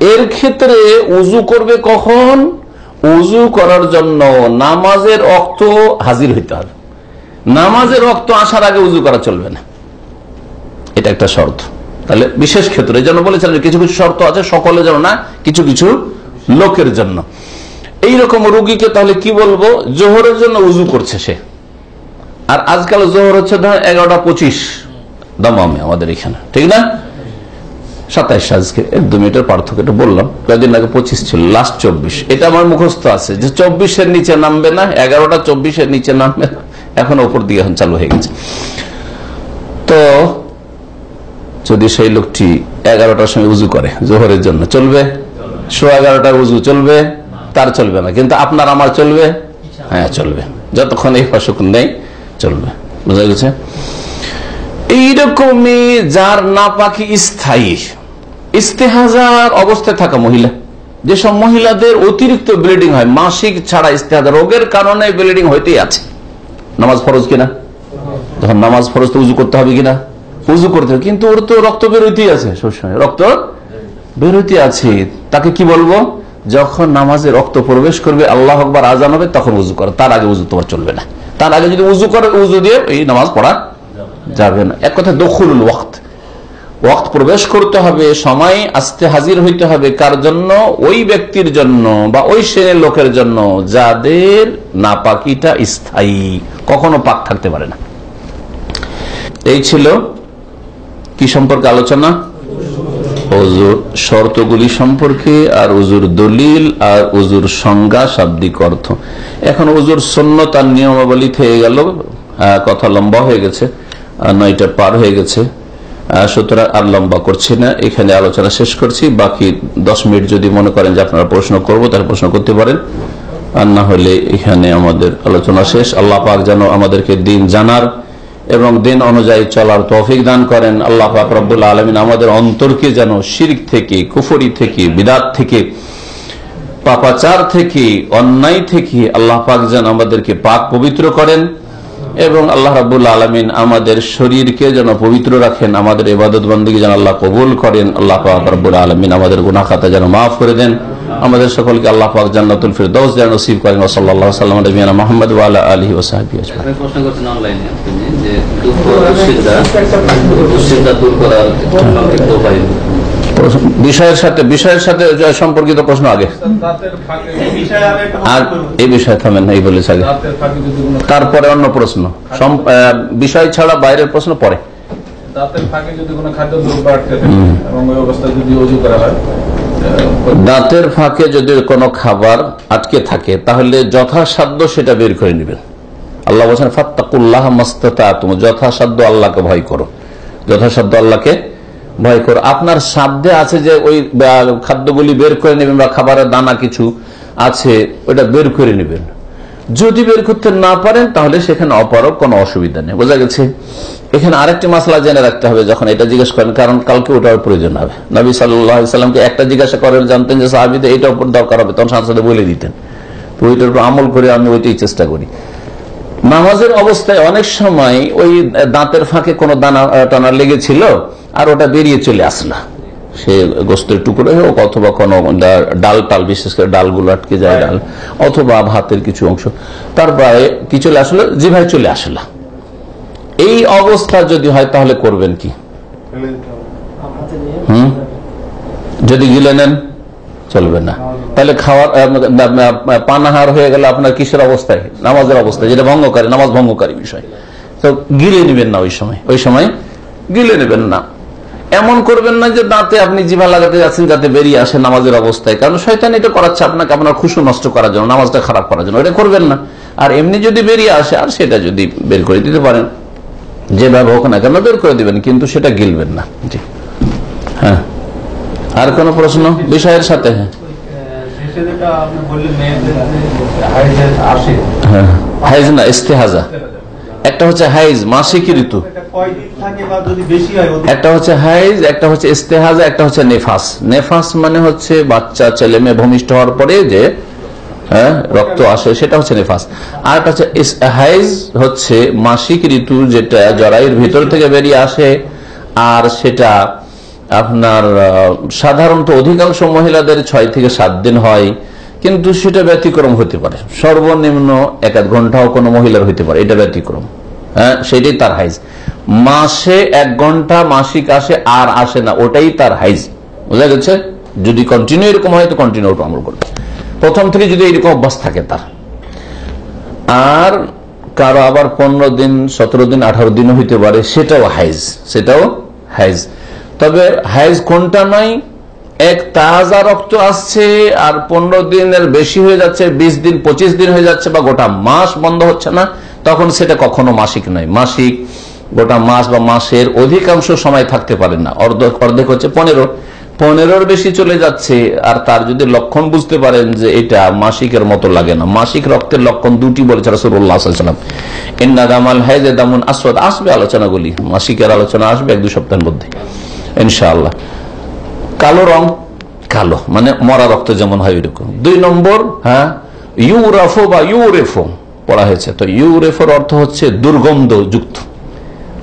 এর ক্ষেত্রে উজু করবে কখন? উজু করার জন্য নামাজের অক্ত হাজির হইতে হবে। নামাজের রক্ত আসার আগে উজু করা চলবে না। এটা একটা শর্ত। তাহলে বিশেষ ক্ষেত্রে যেন বলেছিলেন কিছু কিছু শর্ত আছে, সকলে যেন না কিছু কিছু লোকের জন্য। এই রকম রুগীকে তাহলে কি বলব? জোহরের জন্য উজু করছে সে। আর আজকাল জোহর হচ্ছে ধর এগারোটা পঁচিশ। দমামে আমাদের এখানে। ঠিক না? সাতাইশ আজকে দু মিনিটের পার্থক্য, এটা বললাম। কয়েকদিন আগে পঁচিশ ছিল লাস্ট চব্বিশ। এটা আমার মুখস্থ আছে, যে চব্বিশের নিচে নামবে না, এগারোটা চব্বিশের নিচে নামবে না, এখন ওপর দিয়ে এখন চালু হয়ে গেছে। তো যদি সেই লোকটি এগারোটার সময় উজু করে, জোহরের জন্য, চলবে? শো এগারোটার উজু চলবে, তার চলবে না। কিন্তু আপনার, আমার চলবে? হ্যাঁ চলবে। যতক্ষণ এই অসুখ নেই, চলবে। বুঝা গেছে? এইরকমই যার না পাখি স্থায়ী, ইস্তেহাজার অবস্থায় থাকা মহিলা। যেসব মহিলাদের অতিরিক্ত ব্লিডিং হয়, মাসিক ছাড়া ইস্তেহাজার, রোগের কারণে ব্লিডিং হইতেই আছে। নামাজ ফরজ কিনা? যখন নামাজ ফরজ তো উজু করতে হবে কিনা? উজু করতে হবে, কিন্তু ওর তো রক্ত বেরোতেই আছে সবসময়। রক্ত বেরোতে আছে। তাকে কি বলব? যখন নামাজে রক্ত প্রবেশ করবে, আল্লাহ আকবর আজান হবে, তখন উজু করে। তার আগে উজু তোমার চলবে না। তার আগে যদি উজু করে, উজু দিয়ে এই নামাজ পড়া যাবে না। এক কথা দখুল ওয়াক্ত। ওয়াক্ত প্রবেশ করতে হবে, সময় আসতে হাজির হইতে হবে কার জন্য? ওই ব্যক্তির জন্য বা ওই শ্রেণির লোকের জন্য, যাদের নাপাকিটা স্থায়ী, কখনো পাক থাকতে পারে না। এই ছিল কি সম্পর্কে আলোচনা? অজুর শর্তগুলি সম্পর্কে আর উজুর দলিল আর উজুর সংজ্ঞা শাব্দিক অর্থ। এখন উজুর সন্ন্যত আর নিয়মাবলী থেকে গেল কথা লম্বা হয়ে গেছে। নয়টা পার হয়ে গেছে। সুতরাং আর লম্বা করছি না। এখানে আলোচনা শেষ করছি। বাকি দশ মিনিট যদি মনে করেন যে আপনারা প্রশ্ন করব, তাহলে প্রশ্ন করতে পারেন। আর না হলে এখানে আমাদের আলোচনা শেষ। আল্লাহ পাক যেন আমাদেরকে দিন জানার এবং দিন অনুযায়ী চলার তৌফিক দান করেন। আল্লাহ পাক রব্বুল আলমিন আমাদের অন্তরকে যেন শিরিক থেকে, কুফরি থেকে, বিদাত থেকে, পাপাচার থেকে, অন্যায় থেকে আল্লাহ পাক যেন আমাদেরকে পাক পবিত্র করেন। এবং আল্লাহ রাবুল আলমিন আমাদের শরীরকে যেন পবিত্র রাখেন, আমাদের ইবাদত বন্দীকে যেন আল্লাহ কবুল করেন, আল্লাহ পাক আলমিন আমাদের গুনা খাতা যেন মাফ করে দেন। আমাদের সকলকে আল্লাহ পাক জান্নাতুল ফিরদৌস যেন নসিব করেন সাল্লাল্লাহু সাল্লাম নবিয়ানা মুহাম্মদ ওয়া আলা আলিহি ওয়া সাহবিহি আজমাইন। আপনি প্রশ্ন দূর করার বিষয়ের সাথে বিষয়ের সাথে সম্পর্কিত প্রশ্ন আগে। আর এই বিষয়ে থামেন এই বলেছে আগে দাঁতের ফাঁকে যদি কোনো তারপরে অন্য প্রশ্ন। বিষয় ছাড়া বাইরের প্রশ্ন পরে। দাঁতের ফাঁকে যদি কোনো খাদ্য আটকে থাকে এবং ওই অবস্থায় যদি অজু করা হয় দাঁতের ফাঁকে যদি কোনো খাবার আটকে থাকে তাহলে যথাসাধ্য সেটা বের করে নেবেন। আল্লাহ বলছেন ফাত্তাকুল্লাহ মাস্তাতা তুমি যথাসাধ্য আল্লাহকে ভয় করো। যথাসাধ্য আল্লাহকে ভয় করো। আপনার সাধ্যে আছে যে ওই খাদ্যগুলি বের করে নেবেন বা খাবারের দানা কিছু আছে, ওটা বের করে নেবেন। যদি বের করতে না পারেন, তাহলে সেখানে অপারক কোনো অসুবিধা নেই। বোঝা গেছে? এখানে আরেকটি মাসলা জেনে রাখতে হবে যখন এটা জিজ্ঞেস করেন, কারণ কালকে ওটার প্রয়োজন হবে। নবী সাল্লামকে একটা জিজ্ঞাসা করেন, জানতেন যে সাহাবিদের এইটা উপর দরকার হবে, তখন সাথে বলে দিতেন। তো ওইটার উপর আমল করে আমি ওইটাই চেষ্টা করি। নামাজের অবস্থায় অনেক সময় ওই দাঁতের ফাঁকে কোনো দানা টানা লেগেছিল আর ওটা বেরিয়ে চলে আসলা। সে গোস্তের টুকরো হোক অথবা কোনো ডাল টাল বিশেষ করে ডালগুলো আটকে যায় ডাল অথবা ভাতের কিছু অংশ। তারপরে কি চলে আসলো? জিভায় চলে আসলা। এই অবস্থা যদি হয় তাহলে করবেন কি? হুম? যদি গিলে নেন চলবে না তাহলে খাওয়ার পানাহার হয়ে গেলে আপনার কিসের অবস্থায়? নামাজের অবস্থায়, যেটা ভঙ্গকারী, নামাজ ভঙ্গকারী বিষয়। তো গিলে নেবেন না ওই সময় ওই সময় গিলে নেবেন না। এমন করবেন না যে দাঁতে আপনি জিভা লাগাতে যাচ্ছেন, যাতে বেরিয়ে আসে নামাজের অবস্থায়। কারণ শয়তান এটা করাচ্ছে আপনাকে, আপনার খুশু নষ্ট করার জন্য, নামাজটা খারাপ করার জন্য। এটা করবেন না। আর এমনি যদি বেরিয়ে আসে, আর সেটা যদি বের করে দিতে পারেন, যেভাবে হোক না কেন বের করে দিবেন, কিন্তু সেটা গিলবেন না। জি। হ্যাঁ। আর কোন প্রশ্ন? বিষয়ের সাথে? হ্যাঁ হাইজ না ইস্তেহাজা। একটা হচ্ছে হাইজ মাসিক ঋতু। হয় একটা হচ্ছে হাইজ একটা হচ্ছে ইস্তেহাজা একটা হচ্ছে নেফাস। নেফাস মানে হচ্ছে বাচ্চা ছেলে মেয়ে ভূমিষ্ঠ হওয়ার পরে যে হ্যাঁ রক্ত আসে সেটা হচ্ছে নেফাস। আর একটা হচ্ছে হাইজ হচ্ছে মাসিক ঋতু যেটা জরায়ুর ভিতর থেকে বেরিয়ে আসে আর সেটা আপনার সাধারণত অধিকাংশ মহিলাদের ছয় থেকে সাত দিন হয়, কিন্তু সেটা ব্যতিক্রম হতে পারে। সর্বনিম্ন এক আধ ঘন্টাও কোনো মহিলার হইতে পারে, এটা ব্যতিক্রম। হ্যাঁ সেটাই তার হাইজ। মাসে এক ঘণ্টা, মাসিক আসে, আর আসে না, ওটাই তার হাইজ। বুঝা গেছে? যদি কন্টিনিউ এরকম হয়, তো কন্টিনিউ আমল করবে। প্রথম থেকে যদি এরকম অভ্যাস থাকে তার। আর কারও আবার পনেরো দিন, সতেরো দিন, আঠারো দিনও হইতে পারে, সেটাও হাইজ সেটাও হাইজ। তবে হাইজ কোনটা নয় এক তাজা রক্ত আসছে আর পনেরো দিনের বেশি হয়ে যাচ্ছে, বিশ দিন, পঁচিশ দিন হয়ে যাচ্ছে বা গোটা মাস বন্ধ হচ্ছে না, তখন সেটা কখনো মাসিক নয়। মাসিক, গোটা মাস বা মাসের অধিকাংশ সময় থাকতে পারে না। অর্ধেক অর্ধেক হচ্ছে পনেরো। পনেরোর বেশি চলে যাচ্ছে আর তার যদি লক্ষণ বুঝতে পারেন যে এটা মাসিকের মতো লাগে না। মাসিক রক্তের লক্ষণ দুটি বলেছে রসুল্লাহাম ইন্না দামাল হাইজে দামুন আসবে আলোচনাগুলি। মাসিকের আলোচনা আসবে এক দু সপ্তাহের মধ্যে। ইনশাআল্লাহ। কালো রং? কালো। মানে মরা রক্ত যেমন হয় ওইরকম। দুই নম্বর হ্যাঁ? ইউরাফো বা ইউরেফো পড়া হয়েছে। তো ইউরেফোর অর্থ হচ্ছে দুর্গন্ধ যুক্ত।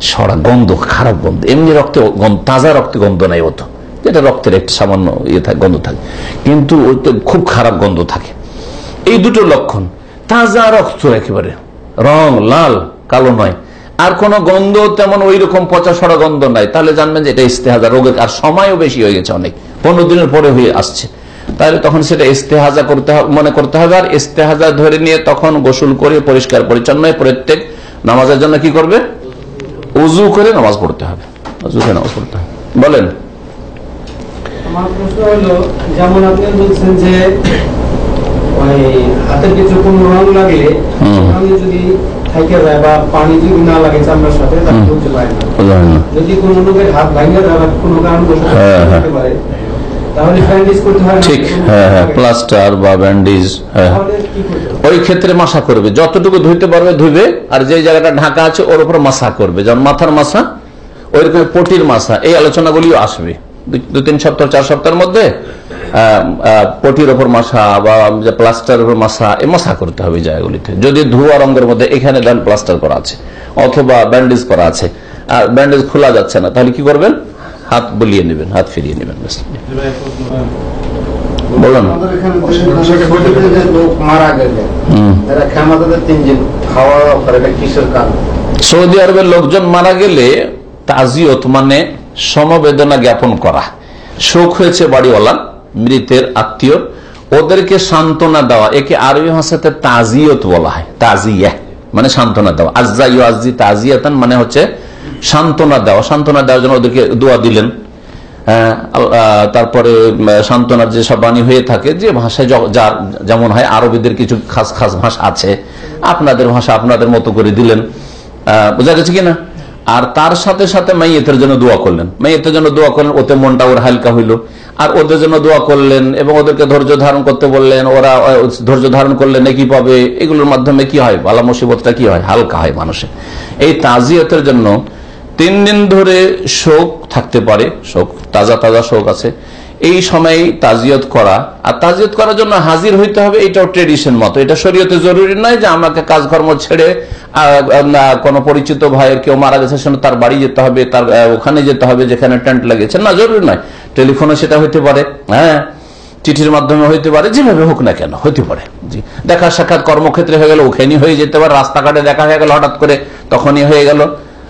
সরা গন্ধ, খারাপ গন্ধ। এমনি রক্তে তাজা রক্তে গন্ধ নাই হতো যেটা রক্তের একটা সামান্য ইয়ে থাকে, গন্ধ থাকে। কিন্তু ওতে খুব খারাপ গন্ধ থাকে। এই দুটো লক্ষণ। তাজা রক্ত একেবারে। রং লাল, কালো নয়। আর কোন গন্ধ তেমন ওই রকম পচা সরা গন্ধ নাই। তাহলে জানবেন যে এটা ইস্তেহাজা রোগের আর সময়ও বেশি হয়ে গেছে অনেক। পনেরো দিনের পরে হয়ে আসছে। তাহলে তখন সেটা ইস্তেহাজা করতে মনে করতে হবে। আর ইস্তেহাজা ধরে নিয়ে তখন গোসল করে পরিষ্কার পরিচ্ছন্ন প্রত্যেক নামাজের জন্য কি করবে? উজু করে নামাজ পড়তে হবে। উজু করে নামাজ পড়তে হবে। বলেন। আমার প্রশ্ন হলো, যেমন আপনি বলছেন যে ওই হাতের কিছু কোনো রং লাগলে যদি থাইকে যায় বা পানি যদি না লাগে চামড়ার সাথে তাহলে হুম। পারে না। যদি কোনো লোকের হাত ভাঙে যায় বা কোনো কারণবশত হ্যাঁ, হ্যাঁ। পারে হয়? ঠিক হ্যাঁ হ্যাঁ প্লাস্টার বা ব্যান্ডেজ হ্যাঁ? ওই ক্ষেত্রে মাসা করবে। যতটুকু ধুইতে পারবে ধুইবে। আর যে জায়গাটা ঢাকা আছে ওর উপর মাসা করবে। যেমন মাথার মাসা ওই রকম পটির মাসা। এই আলোচনাগুলিও আসবে। দু- তিন সপ্তাহ চার সপ্তাহের মধ্যে পটির ওপর মাসা বা প্লাস্টার উপর মাসা এ মাসা করতে হবে জায়গাগুলিতে। যদি ধোয়া রঙের মধ্যে, এখানে দেন প্লাস্টার করা আছে, অথবা ব্যান্ডেজ করা আছে। আর ব্যান্ডেজ খোলা যাচ্ছে না, তাহলে কি করবেন? হাত বলিয়ে নেবেন, হাত ফিরিয়ে নেবেন বলুন। সৌদি আরবের লোকজন মারা গেলে তাজিয়ত মানে সমবেদনা জ্ঞাপন করা। শোক হয়েছে বাড়িওয়ালা মৃতের আত্মীয়, ওদেরকে সান্ত্বনা দেওয়া, একে আরবি ভাষাতে তাজিয়ত বলা হয়, তাজিয়া মানে সান্ত্বনা দেওয়া। আজ্জা ইউ আজি তাজিয়াতান মানে হচ্ছে সান্ত্বনা দেওয়া। সান্ত্বনা দেওয়ার জন্য ওদেরকে দোয়া দিলেন। তারপরে সান্ত্বনার যে সব বাণী হয়ে থাকে, যে ভাষায় যার যেমন হয়, আরবিদের কিছু খাস খাস ভাষা আছে। আপনাদের ভাষা আপনাদের মতো করে দিলেন। বোঝা গেছে কিনা? আর তার সাথে সাথে মাইয়েতের জন্য দোয়া করলেন। মাইয়েতের জন্য দোয়া করলেন, ওতে মনটা ওর হালকা হইল। আর ওদের জন্য দোয়া করলেন এবং ওদেরকে ধৈর্য ধারণ করতে বললেন, ওরা ধৈর্য ধারণ করলে নাকি পাবে, এগুলোর মাধ্যমে কি হয়? বালা মুসিবতটা কি হয়? হালকা হয় মানুষের। এই তাজিয়তের জন্য তিন দিন ধরে শোক থাকতে পারে, শোক, তাজা তাজা শোক আছে। এই সময় তাজিয়ত করা। আর তাজিয়ত করার জন্য হাজির হইতে হবে এটাও ট্রেডিশন মতো। এটা শরীয়তে জরুরি নয় যে আমাকে কাজকর্ম ছেড়ে কোনো পরিচিত ভাইয়ের কেউ মারা গেছে সেজন্য তার বাড়ি যেতে হবে, তার ওখানে যেতে হবে যেখানে টেন্ট লাগিয়েছে না, জরুরি নয়। টেলিফোনে সেটা হইতে পারে। হ্যাঁ চিঠির মাধ্যমে হইতে পারে, যেভাবে হোক না কেন, হইতে পারে। জি, দেখা সাক্ষাৎ কর্মক্ষেত্রে হয়ে গেল, ওখানেই হয়ে যেতে পারে, রাস্তাঘাটে দেখা হয়ে গেল, হঠাৎ করে তখনই হয়ে গেল।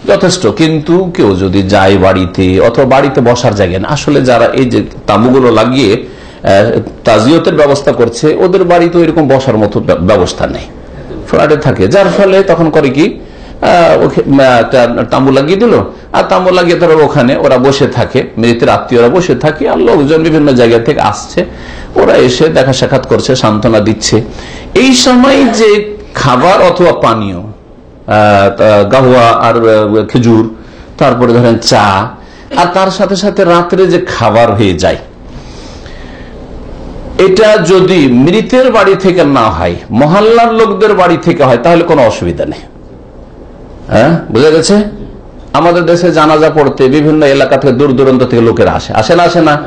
যথেষ্ট। কিন্তু কেউ যদি যায় বাড়িতে অথবা বাড়িতে বসার জায়গা না, আসলে যারা এই যে তাঁবুগুলো লাগিয়ে তাজিয়তের ব্যবস্থা করছে, ওদের বাড়িতে এরকম বসার মতো ব্যবস্থা নেই। ফ্ল্যাটে থাকে। যার ফলে তখন করে কি একটা লাগিয়ে দিল, আর তাঁবু লাগিয়ে তারা ওখানে ওরা বসে থাকে। মৃতের আত্মীয়রা বসে থাকে, আর লোকজন বিভিন্ন জায়গা থেকে আসছে। ওরা এসে দেখা সাক্ষাৎ করছে, সান্ত্বনা দিচ্ছে। এই সময় যে খাবার অথবা পানীয় গাহুয়া আর খেজুর, তারপরে ধরেন চা, আর তার সাথে সাথে রাত্রে যে খাবার হয়ে যায়। এটা যদি মৃতের বাড়ি থেকে না হয়, মহল্লার লোকদের বাড়ি থেকে হয়, তাহলে কোনো অসুবিধা নেই। হ্যাঁ? বুঝা গেছে? আমাদের দেশে জানাজা পড়তে বিভিন্ন এলাকা থেকে দূর দূরান্ত থেকে লোকেরা আসে। আসে না আসে না।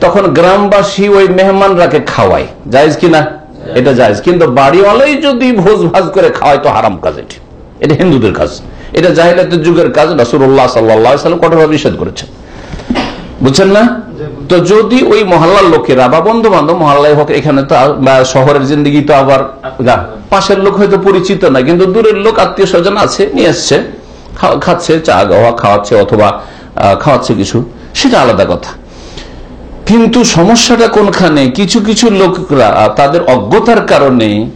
তখন গ্রামবাসী ওই মেহমানরাকে খাওয়ায়। জায়জ কিনা? এটা জায়জ। কিন্তু বাড়িওয়ালাই যদি ভোজ ভাজ করে খাওয়ায়, তো হারাম কাজ এটি। এটা হিন্দুদের কাজ। এটা জাহিলাতের যুগের কাজ রাসুল্লাহ সাল্লাহ সাল্লাম কঠোরভাবে নিষেধ করেছেন। বুঝছেন না? তো যদি ওই মহল্লার লোকেরা বা বন্ধু বান্ধব মহল্লায় হোক, এখানে তো শহরের জিন্দগি তো আবার পাশের লোক হয়তো পরিচিত না, কিন্তু দূরের লোক আত্মীয় স্বজন আছে, নিয়ে এসছে খা- খাচ্ছে, চা গাওয়া খাওয়াচ্ছে অথবা খাওয়াচ্ছে কিছু, সেটা আলাদা কথা। কিন্তু সমস্যাটা কোনখানে? কিছু কিছু লোকরা, তাদের অজ্ঞতার কারণে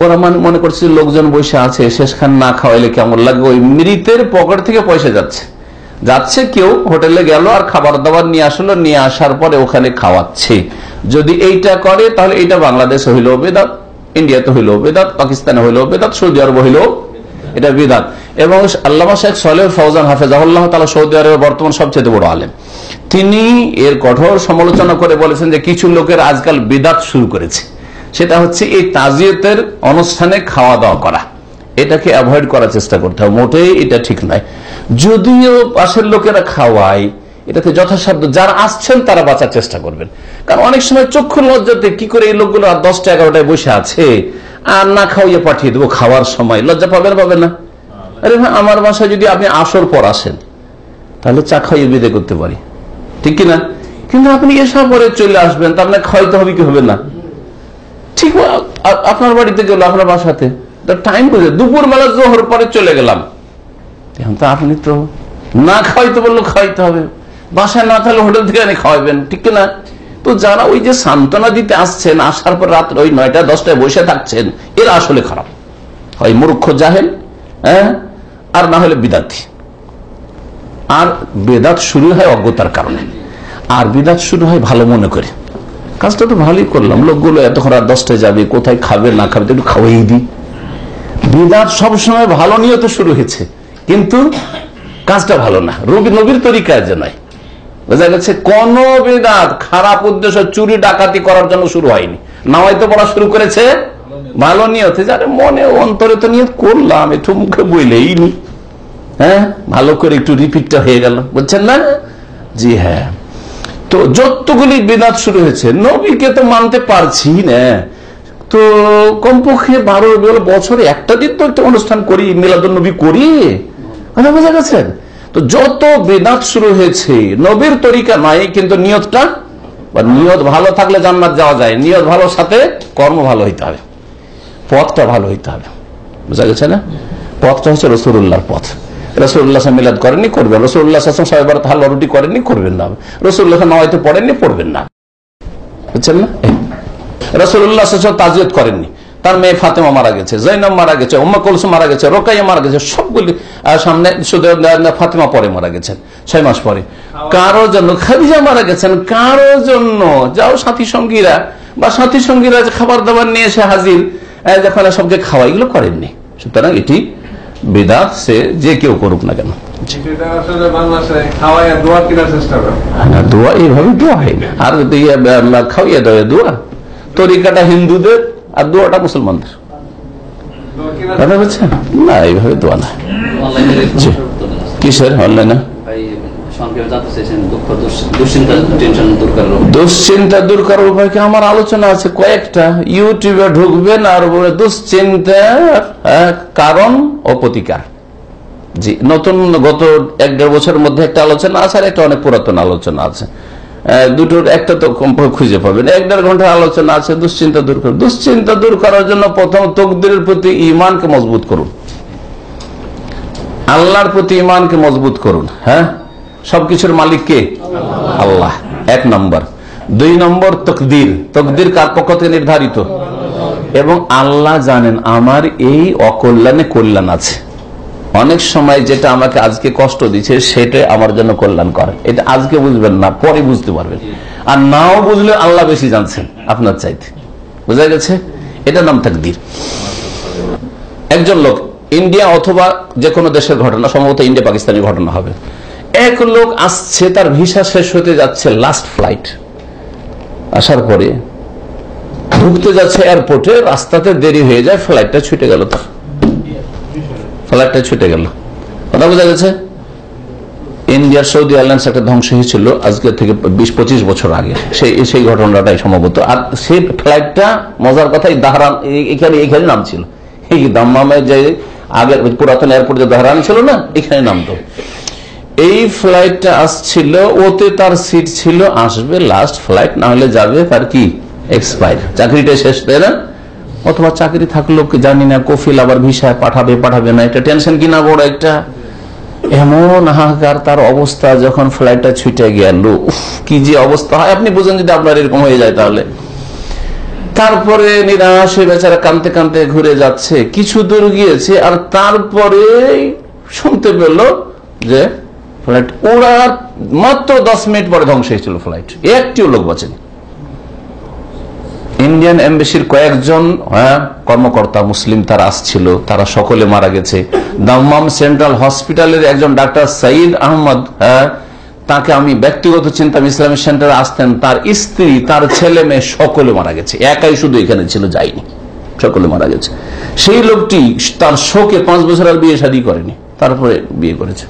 ওরা মানে মনে করছে লোকজন বসে আছে, শেষখান না খাওয়াইলে কেমন লাগবে? ওই মৃতের পকেট থেকে পয়সা যাচ্ছে। যাচ্ছে কেউ, হোটেলে গেল আর খাবার দাবার নিয়ে আসলো, নিয়ে আসার পরে ওখানে খাওয়াচ্ছে। যদি এইটা করে, তাহলে এইটা বাংলাদেশ হইলেও বেদাত, ইন্ডিয়াতে হইলেও বেদাত, পাকিস্তানে হইলেও বেদাত, সৌদি আরব হইলেও এটা বিদাত। এবং আল্লামা শেখ সলেহ ফৌজান হাফেজাহুল্লাহ তালা সৌদি আরবের বর্তমান সবচেয়ে বড় আলেম। তিনি এর কঠোর সমালোচনা করে বলেছেন যে কিছু লোকের আজকাল বিদাত শুরু করেছে। সেটা হচ্ছে এই তাজিয়তের অনুষ্ঠানে খাওয়া দাওয়া করা। এটাকে অ্যাভয়েড করার চেষ্টা করতে হবে। মোটেই এটা ঠিক নয়। যদিও পাশের লোকেরা খাওয়ায়, এটাকে যথাসাধ্য যারা আসছেন তারা বাঁচার চেষ্টা করবেন। কারণ অনেক সময় চক্ষু লজ্জাতে কি করে এই লোকগুলো আর দশটা এগারোটায় বসে আছে, আর না খাওয়াইয়ে পাঠিয়ে দেবো খাওয়ার সময়। লজ্জা পাবেন পাবেন না? আরে ভাই আমার বাসায় যদি আপনি আসর পর আসেন, তাহলে চা খাইয়ে বিদে করতে পারি। ঠিক কিনা? কিন্তু আপনি এসব পরে চলে আসবেন তা আপনার খাওয়াইতে হবে কি হবে না? ঠিক আপনার বাড়িতে গেল, আপনার বাসাতে। টাইম বুঝে দুপুর বেলা জোহর পরে চলে গেলাম। এখন তো আপনি তো না খাওয়াইতে বলল খাওয়াইতে হবে। বাসায় না থাকলে হোটেল থেকে এনে খাওয়াবেন ঠিক না তো যারা ওই যে সান্ত্বনা দিতে আসছেন, আসার পর রাত ওই নয়টা, দশটায় বসে থাকছেন, এরা আসলে খারাপ। হয় মূর্খ জাহেল হ্যাঁ? আর না হলে বিদাতি। আর বেদাত শুরু হয় অজ্ঞতার কারণে। আর বিদাত শুরু হয় ভালো মনে করে। কাজটা তো ভালোই করলাম। লোকগুলো এতক্ষণ রাত দশটায় যাবে, কোথায় খাবে, না খাবে একটু খাওয়াই দিই। বিদাত সবসময় ভালো নিয়ে তো শুরু হয়েছে, কিন্তু কাজটা ভালো না। রবি নবীর তরিকায় যে নয়। বোঝা গেছে, কোন বেদাত খারাপ উদ্দেশ্য চুরি ডাকাতি করার জন্য শুরু হয়নি। নামাইতে পড়া শুরু করেছে, ভালো নিয়তে। যারে মনে অন্তরে তো নিয়ত করলাম, একটু মুখে বইলেই নি। হ্যাঁ ভালো করে একটু রিপিটটা হয়ে গেল। বুঝছেন না? জি হ্যাঁ। তো যতগুলি বিদাত শুরু হয়েছে, নবীকে তো মানতে পারছি না। তো কমপক্ষে বারো বছরে একটা দিন তো একটা অনুষ্ঠান করি মিলাদুল নবী করি। বোঝা গেছেন তো যত বেদাত শুরু হয়েছে, নবীর তরিকা নাই, কিন্তু নিয়তটা, বা নিয়ত ভালো থাকলে জান্নাত যাওয়া যায়, নিয়ত ভালো সাথে কর্ম ভালো হইতে হবে। পথটা ভালো হইতে হবে। বুঝা গেছে না? পথটা হচ্ছে রসুল্লাহর পথ। রসুল্লাহ মিলাদ করবেন। রসুল্লাহ রুটি করবেন না। রসুল্লাহ পড়বেন না। বুঝছেন না? রসুল্লাহ তাজিয়ত করেননি। তার মেয়ে ফাতেমা মারা গেছে, জৈনব মারা গেছে, উম্মা কলসু মারা গেছে, রোকাইয়া মারা গেছে, সবগুলি সামনে ফাতেমা পরে মারা গেছেন, ছয় মাস পরে। কারও জন্য, খাদিজা মারা গেছেন, কারও জন্য, যাও সাথী সঙ্গীরা, বা সাথী সঙ্গীরা খাবার দাবার নিয়ে এসে হাজির যখন সবকে খাওয়া, এগুলো করেননি। সুতরাং এটি বেদাত সে যে কেউ করুক না কেন। খাওয়াইয়া দোয়া এইভাবে দোয়া হয় আর খাওয়াইয়া আহ, খাওয়িয়ে দেওয়া দোয়া। তরিকাটা হিন্দুদের আর দোয়াটা মুসলমানদের। না এইভাবে দোয়া না। কিসের? অনলাইনে? দুশ্চিন্তা দূর করার উপায়। কি? আমার আলোচনা আছে কয়েকটা। ইউটিউবে ঢুকবেন আর দুশ্চিন্তার কারণ ও প্রতিকার। জি, নতুন গত এক দেড় বছরের মধ্যে একটা আলোচনা আছে আর একটা অনেক পুরাতন আলোচনা আছে। দুটোর একটা তো কমপক্ষে খুঁজে পাবেন। এক দেড় ঘণ্টার আলোচনা আছে, দুশ্চিন্তা দূর করুন দুশ্চিন্তা দূর করার জন্য প্রথম তকদিরের প্রতি ইমানকে মজবুত করুন। আল্লাহর প্রতি ইমানকে মজবুত করুন হ্যাঁ? সবকিছুর মালিক কে? আল্লাহ। এক নম্বর। দুই নম্বর তকদির। তকদির কার পক্ষ থেকে নির্ধারিত? এবং আল্লাহ জানেন আমার এই অকল্যাণে কল্যাণ আছে। অনেক সময় যেটা আমাকে আজকে কষ্ট দিচ্ছে, সেটা আমার জন্য কল্যাণ করে। এটা আজকে বুঝবেন না, পরে বুঝতে পারবেন। আর নাও বুঝলে আল্লাহ বেশি জানছেন, আপনার চাইতে। বোঝা গেছে? এটা নাম তাকদির। একজন লোক, ইন্ডিয়া অথবা যে কোনো দেশের ঘটনা, সম্ভবত ইন্ডিয়া পাকিস্তানের ঘটনা হবে। এক লোক আসছে, তার ভিসা শেষ হতে যাচ্ছে লাস্ট ফ্লাইট আসার পরে ঢুকতে যাচ্ছে এয়ারপোর্টে রাস্তাতে দেরি হয়ে যায় ফ্লাইটটা ছুটে গেল তার। ফ্লাইটটা ছুটে গেল। কথা বোঝা গেছে? ইন্ডিয়ার সৌদি এয়ারলাইন্স একটা ধ্বংস হয়েছিল আজকে থেকে বিশ, পঁচিশ বছর আগে। সেই সেই ঘটনাটাই সম্ভবত। আর সেই ফ্লাইটটা মজার কথাই, দাহরান এখানে এখানে নাম ছিল এই দাম্মামে যে আগে পুরাতন এয়ারপোর্ট যে দাহরান ছিল না, এখানে নামতো। এই ফ্লাইটটা আসছিল, ওতে তার সিট ছিল, আসবে লাস্ট ফ্লাইট না হলে যাবে তার কি? এক্সপায়ার চাকরিটা শেষ, তাই না? অথবা চাকরি থাকল জানি না, কফিল আবার ভিসায় পাঠাবে পাঠাবে না, এটা টেনশন কিনা বড় একটা? এমন হাহাকার, তার অবস্থা যখন ফ্লাইটটা ছুটে গেল কি যে অবস্থা। হয়, আপনি বুঝেন যদি আপনার এরকম হয়ে যায় তাহলে। তারপরে নিরাশ হয়ে বেচারা কানতে কানতে ঘুরে যাচ্ছে, কিছু দূর গিয়েছে, আর তারপরে শুনতে পেল যে ফ্লাইট ওড়ার মাত্র দশ মিনিট পরে ধ্বংস হয়েছিল ফ্লাইট একটিও লোক বাঁচেনি। ইন্ডিয়ান এম্বাসির কয়েকজন হ্যাঁ, কর্মকর্তা মুসলিম তারা আসছিল তারা সকলে মারা গেছে। দাম্মাম সেন্ট্রাল হসপিটালের একজন ডাক্তার সাইদ আহমদ হ্যাঁ, তাকে আমি ব্যক্তিগত চিন্তাম ইসলামী সেন্টারে আসতেন তার স্ত্রী তার ছেলে মেয়ে সকলে মারা গেছে। একাই শুধু এখানে ছিল যায়নি। সকলে মারা গেছে। সেই লোকটি তার শোকে পাঁচ বছর আর বিয়ে শাদী করেনি। তারপরে বিয়ে করেছে।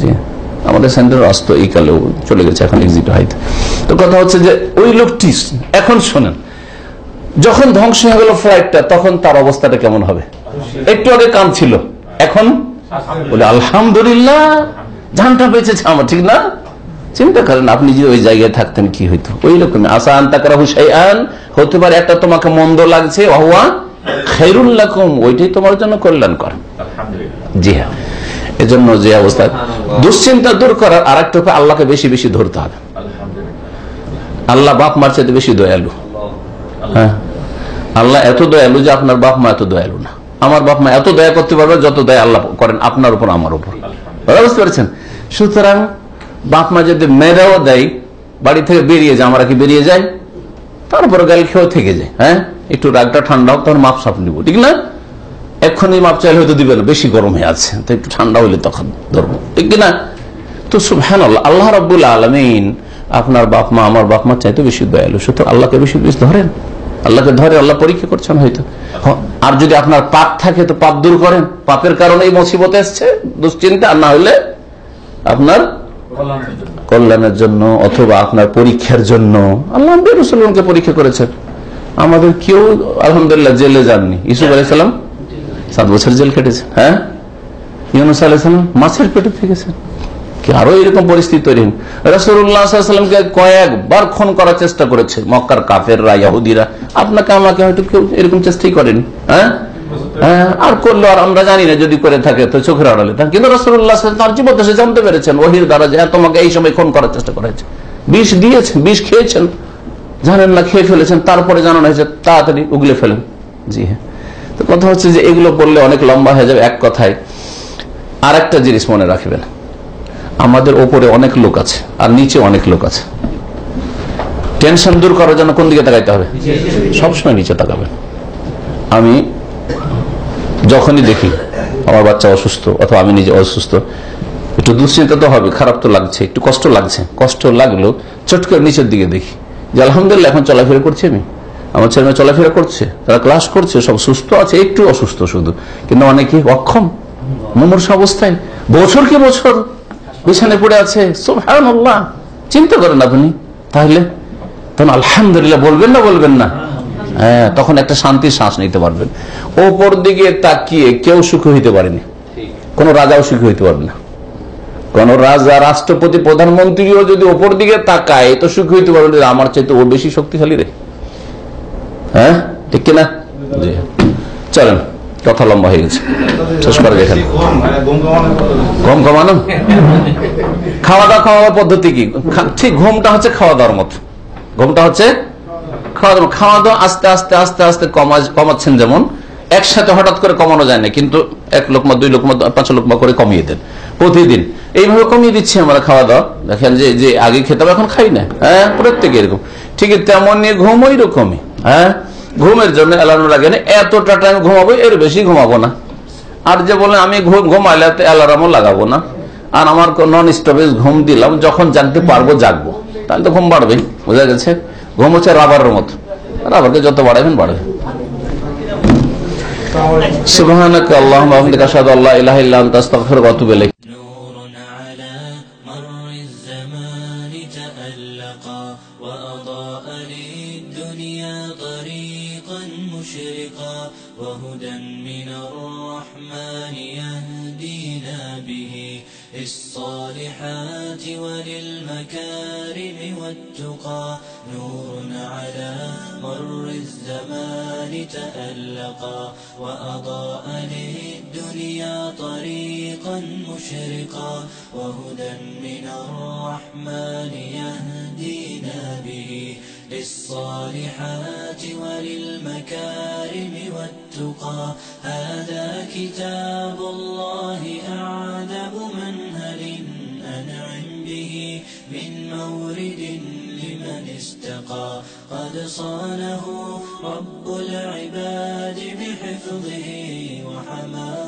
জি আমাদের সেন্টার আসতো এই কালেও চলে গেছে, এখন এক্সিট হয়তো তো কথা হচ্ছে যে ওই লোকটি, এখন শোনেন, যখন ধ্বংস হয়ে গেল ফ্লাইটটা তখন তার অবস্থাটা কেমন হবে? একটু আগে কাম ছিল, এখন? বলে, আলহামদুলিল্লাহ, জানটা বেঁচেছে আমার, ঠিক না? চিন্তা করেন, আপনি যদি ওই জায়গায় থাকতেন, কি হইতো? ওই রকম আসা আন্তাকারা হুসাইয়ান হতে পারে একটা তোমাকে মন্দ লাগছে অহুয়া খেরুল্লাকুম ওইটাই তোমার জন্য কল্যাণকর। জি হ্যাঁ। এজন্য যে অবস্থা। দুশ্চিন্তা দূর করার আর একটা উপায় আল্লাহকে বেশি বেশি ধরতে হবে। আল্লাহ বাপ মার চাইতে বেশি দয়ালু। হ্যাঁ? আল্লাহ এত দয়ালু যে আপনার বাপ মা এত দয়ালু না। আমার বাপ মা এত দয়া করতে পারবে যত দয়া আল্লাহ করেন আপনার উপর, আমার উপর। বুঝতে পারছেন? সুতরাং বাপ মা যদি মেয়েরাও দেয়, বাড়ি থেকে বেরিয়ে যায়, আমরা কি বেরিয়ে যাই? তারপরে গাল খেয়েও থেকে যায়। হ্যাঁ? একটু রাগটা ঠান্ডা হোক, তখন মাপ সাপ নিব, ঠিক না? এক্ষুনি মাপ চাইলে হয়তো দিবে না বেশি গরম হয়ে আছে। তো একটু ঠান্ডা হইলে তখন ধরবো। ঠিক না তো সুবহান আল্লাহ আল্লাহ রব্বুল আলমিন আপনার বাপ মা আমার বাপ মা চাইতে বেশি দয়ালু। সুতরাং আল্লাহকে বেশি বেশি ধরেন। আল্লাহকে ধরে, আল্লাহ পরীক্ষা করছেন হয়তো। আর যদি আপনার পাপ থাকে তো পাপ দূর করেন। পাপের কারণে এই মুসিবত এসছে, দুশ্চিন্তা না হলে আপনার কল্যাণের জন্য অথবা আপনার পরীক্ষার জন্য। আল্লাহ রসুলকে পরীক্ষা করেছেন। আমাদের কেউ আলহামদুলিল্লাহ জেলে যাননি। ইসুফ আলাইসালাম সাত বছর জেল কেটেছে হ্যাঁ? ইউনুস আলাইসালাম মাছের পেটে থেকেছেন আরও এরকম পরিস্থিতি তৈরি রসুল্লাহামকে কয়েকবার খুন করার চেষ্টা করেছে মক্কার কাফেররা ইয়াহুদিরা আপনাকে আমাকে হয়তো কেউ এরকম চেষ্টাই করেনি হ্যাঁ? হ্যাঁ, আর করল আর আমরা জানি না যদি করে থাকে তো চোখের আড়ালে। কিন্তু রসুল্লাহ তার জীবন সে জানতে পেরেছেন ওহির দ্বারা যে হ্যাঁ, তোমাকে এই সময় খুন করার চেষ্টা করেছে বিষ দিয়েছেন বিষ খেয়েছেন। জানেন না খেয়ে ফেলেছেন তারপরে জানানো হয়েছে তাড়াতাড়ি উগলে ফেলেন। জি হ্যাঁ। তো কথা হচ্ছে যে এগুলো বললে অনেক লম্বা হয়ে যাবে এক কথায়। আর একটা জিনিস মনে রাখবেন, আমাদের ওপরে অনেক লোক আছে আর নিচে অনেক লোক আছে। টেনশন দূর করার জন্য কোন দিকে তাকাইতে হবে? সবসময় নিচে তাকাবেন। আমি যখনই দেখি, আমার বাচ্চা অসুস্থ অথবা আমি নিজে অসুস্থ, একটু দুশ্চিন্তা তো হবে, খারাপ তো লাগছে, একটু কষ্ট লাগছে। কষ্ট লাগল, চট করে নিচের দিকে দেখি। যে আলহামদুলিল্লাহ, এখন চলাফেরা করছি আমি। আমার ছেলে মেয়ে চলাফেরা করছে, তারা ক্লাস করছে, সব সুস্থ আছে, একটু অসুস্থ শুধু। কিন্তু অনেকে অক্ষম, মুমূর্ষ অবস্থায়, বছর কি বছর বিছানে পড়ে আছে, সুবহানাল্লাহ। চিন্তা করেন আপনি, তাহলে তখন আলহামদুলিল্লাহ বলবেন না বলবেন না? হ্যাঁ তখন একটা শান্তির শ্বাস নিতে পারবেন। ওপর দিকে তাকিয়ে কেউ সুখী হইতে পারেনি। কোন রাজাও সুখী হইতে পারবে না। কোন রাজা, রাষ্ট্রপতি, প্রধানমন্ত্রীও যদি ওপর দিকে তাকায়, তো সুখী হইতে পারবে আমার চাইতে ও বেশি শক্তিশালী রে। হ্যাঁ? ঠিক কিনা? জি। চলেন, কথা লম্বা হয়ে গেছে। শেষ করে দেখেন। ঘুম কমানো খাওয়া দাওয়া খাওয়ার পদ্ধতি কি? ঠিক, ঘুমটা হচ্ছে খাওয়া দাওয়ার মতো। ঘুমটা হচ্ছে খাওয়া দাওয়া খাওয়া দাওয়া আস্তে আস্তে আস্তে আস্তে কমাচ্ছেন যেমন, একসাথে হঠাৎ করে কমানো যায় না, কিন্তু এক লোকমা, দুই লোকমা, পাঁচ লোকমা করে কমিয়ে দেন প্রতিদিন। এইভাবে কমিয়ে দিচ্ছি আমরা খাওয়া দাওয়া দেখেন যে আগে খেতাম, এখন খাই না। হ্যাঁ প্রত্যেকে এরকম। ঠিক তেমনই ঘুম ওই রকমই হ্যাঁ? ঘুমের জন্য অ্যালার্ম লাগে না। এতটা টাইম ঘুমাবো, এর বেশি ঘুমাবো না। আর যে বলেন আমি ঘুম, ঘুমাইলে অ্যালার্মও লাগাবো না। আর আমার নন স্টপেজ ঘুম দিলাম, যখন জানতে পারব, জাগবো। তাহলে তো ঘুম বাড়বে বোঝা গেছে? ঘুম হচ্ছে রাবারের মতো। রাবারকে যত বাড়াবেন, বাড়বে। সুবহানাকা আল্লাহুম্মা ওয়া বিহামদিকা, আশহাদু আল্লা ইলাহা ইল্লা আনতা, আস্তাগফিরুকা ওয়া আতুবু ইলাইক। تألقا وأضاء للدنيا طريقا مشرقا وهدى من الرحمن يهدينا به للصالحات وللمكارم والتقى. هذا كتاب الله أعذب منهل أنعم به من مورد استقى. قد صانه رب العباد بحفظه وحماه.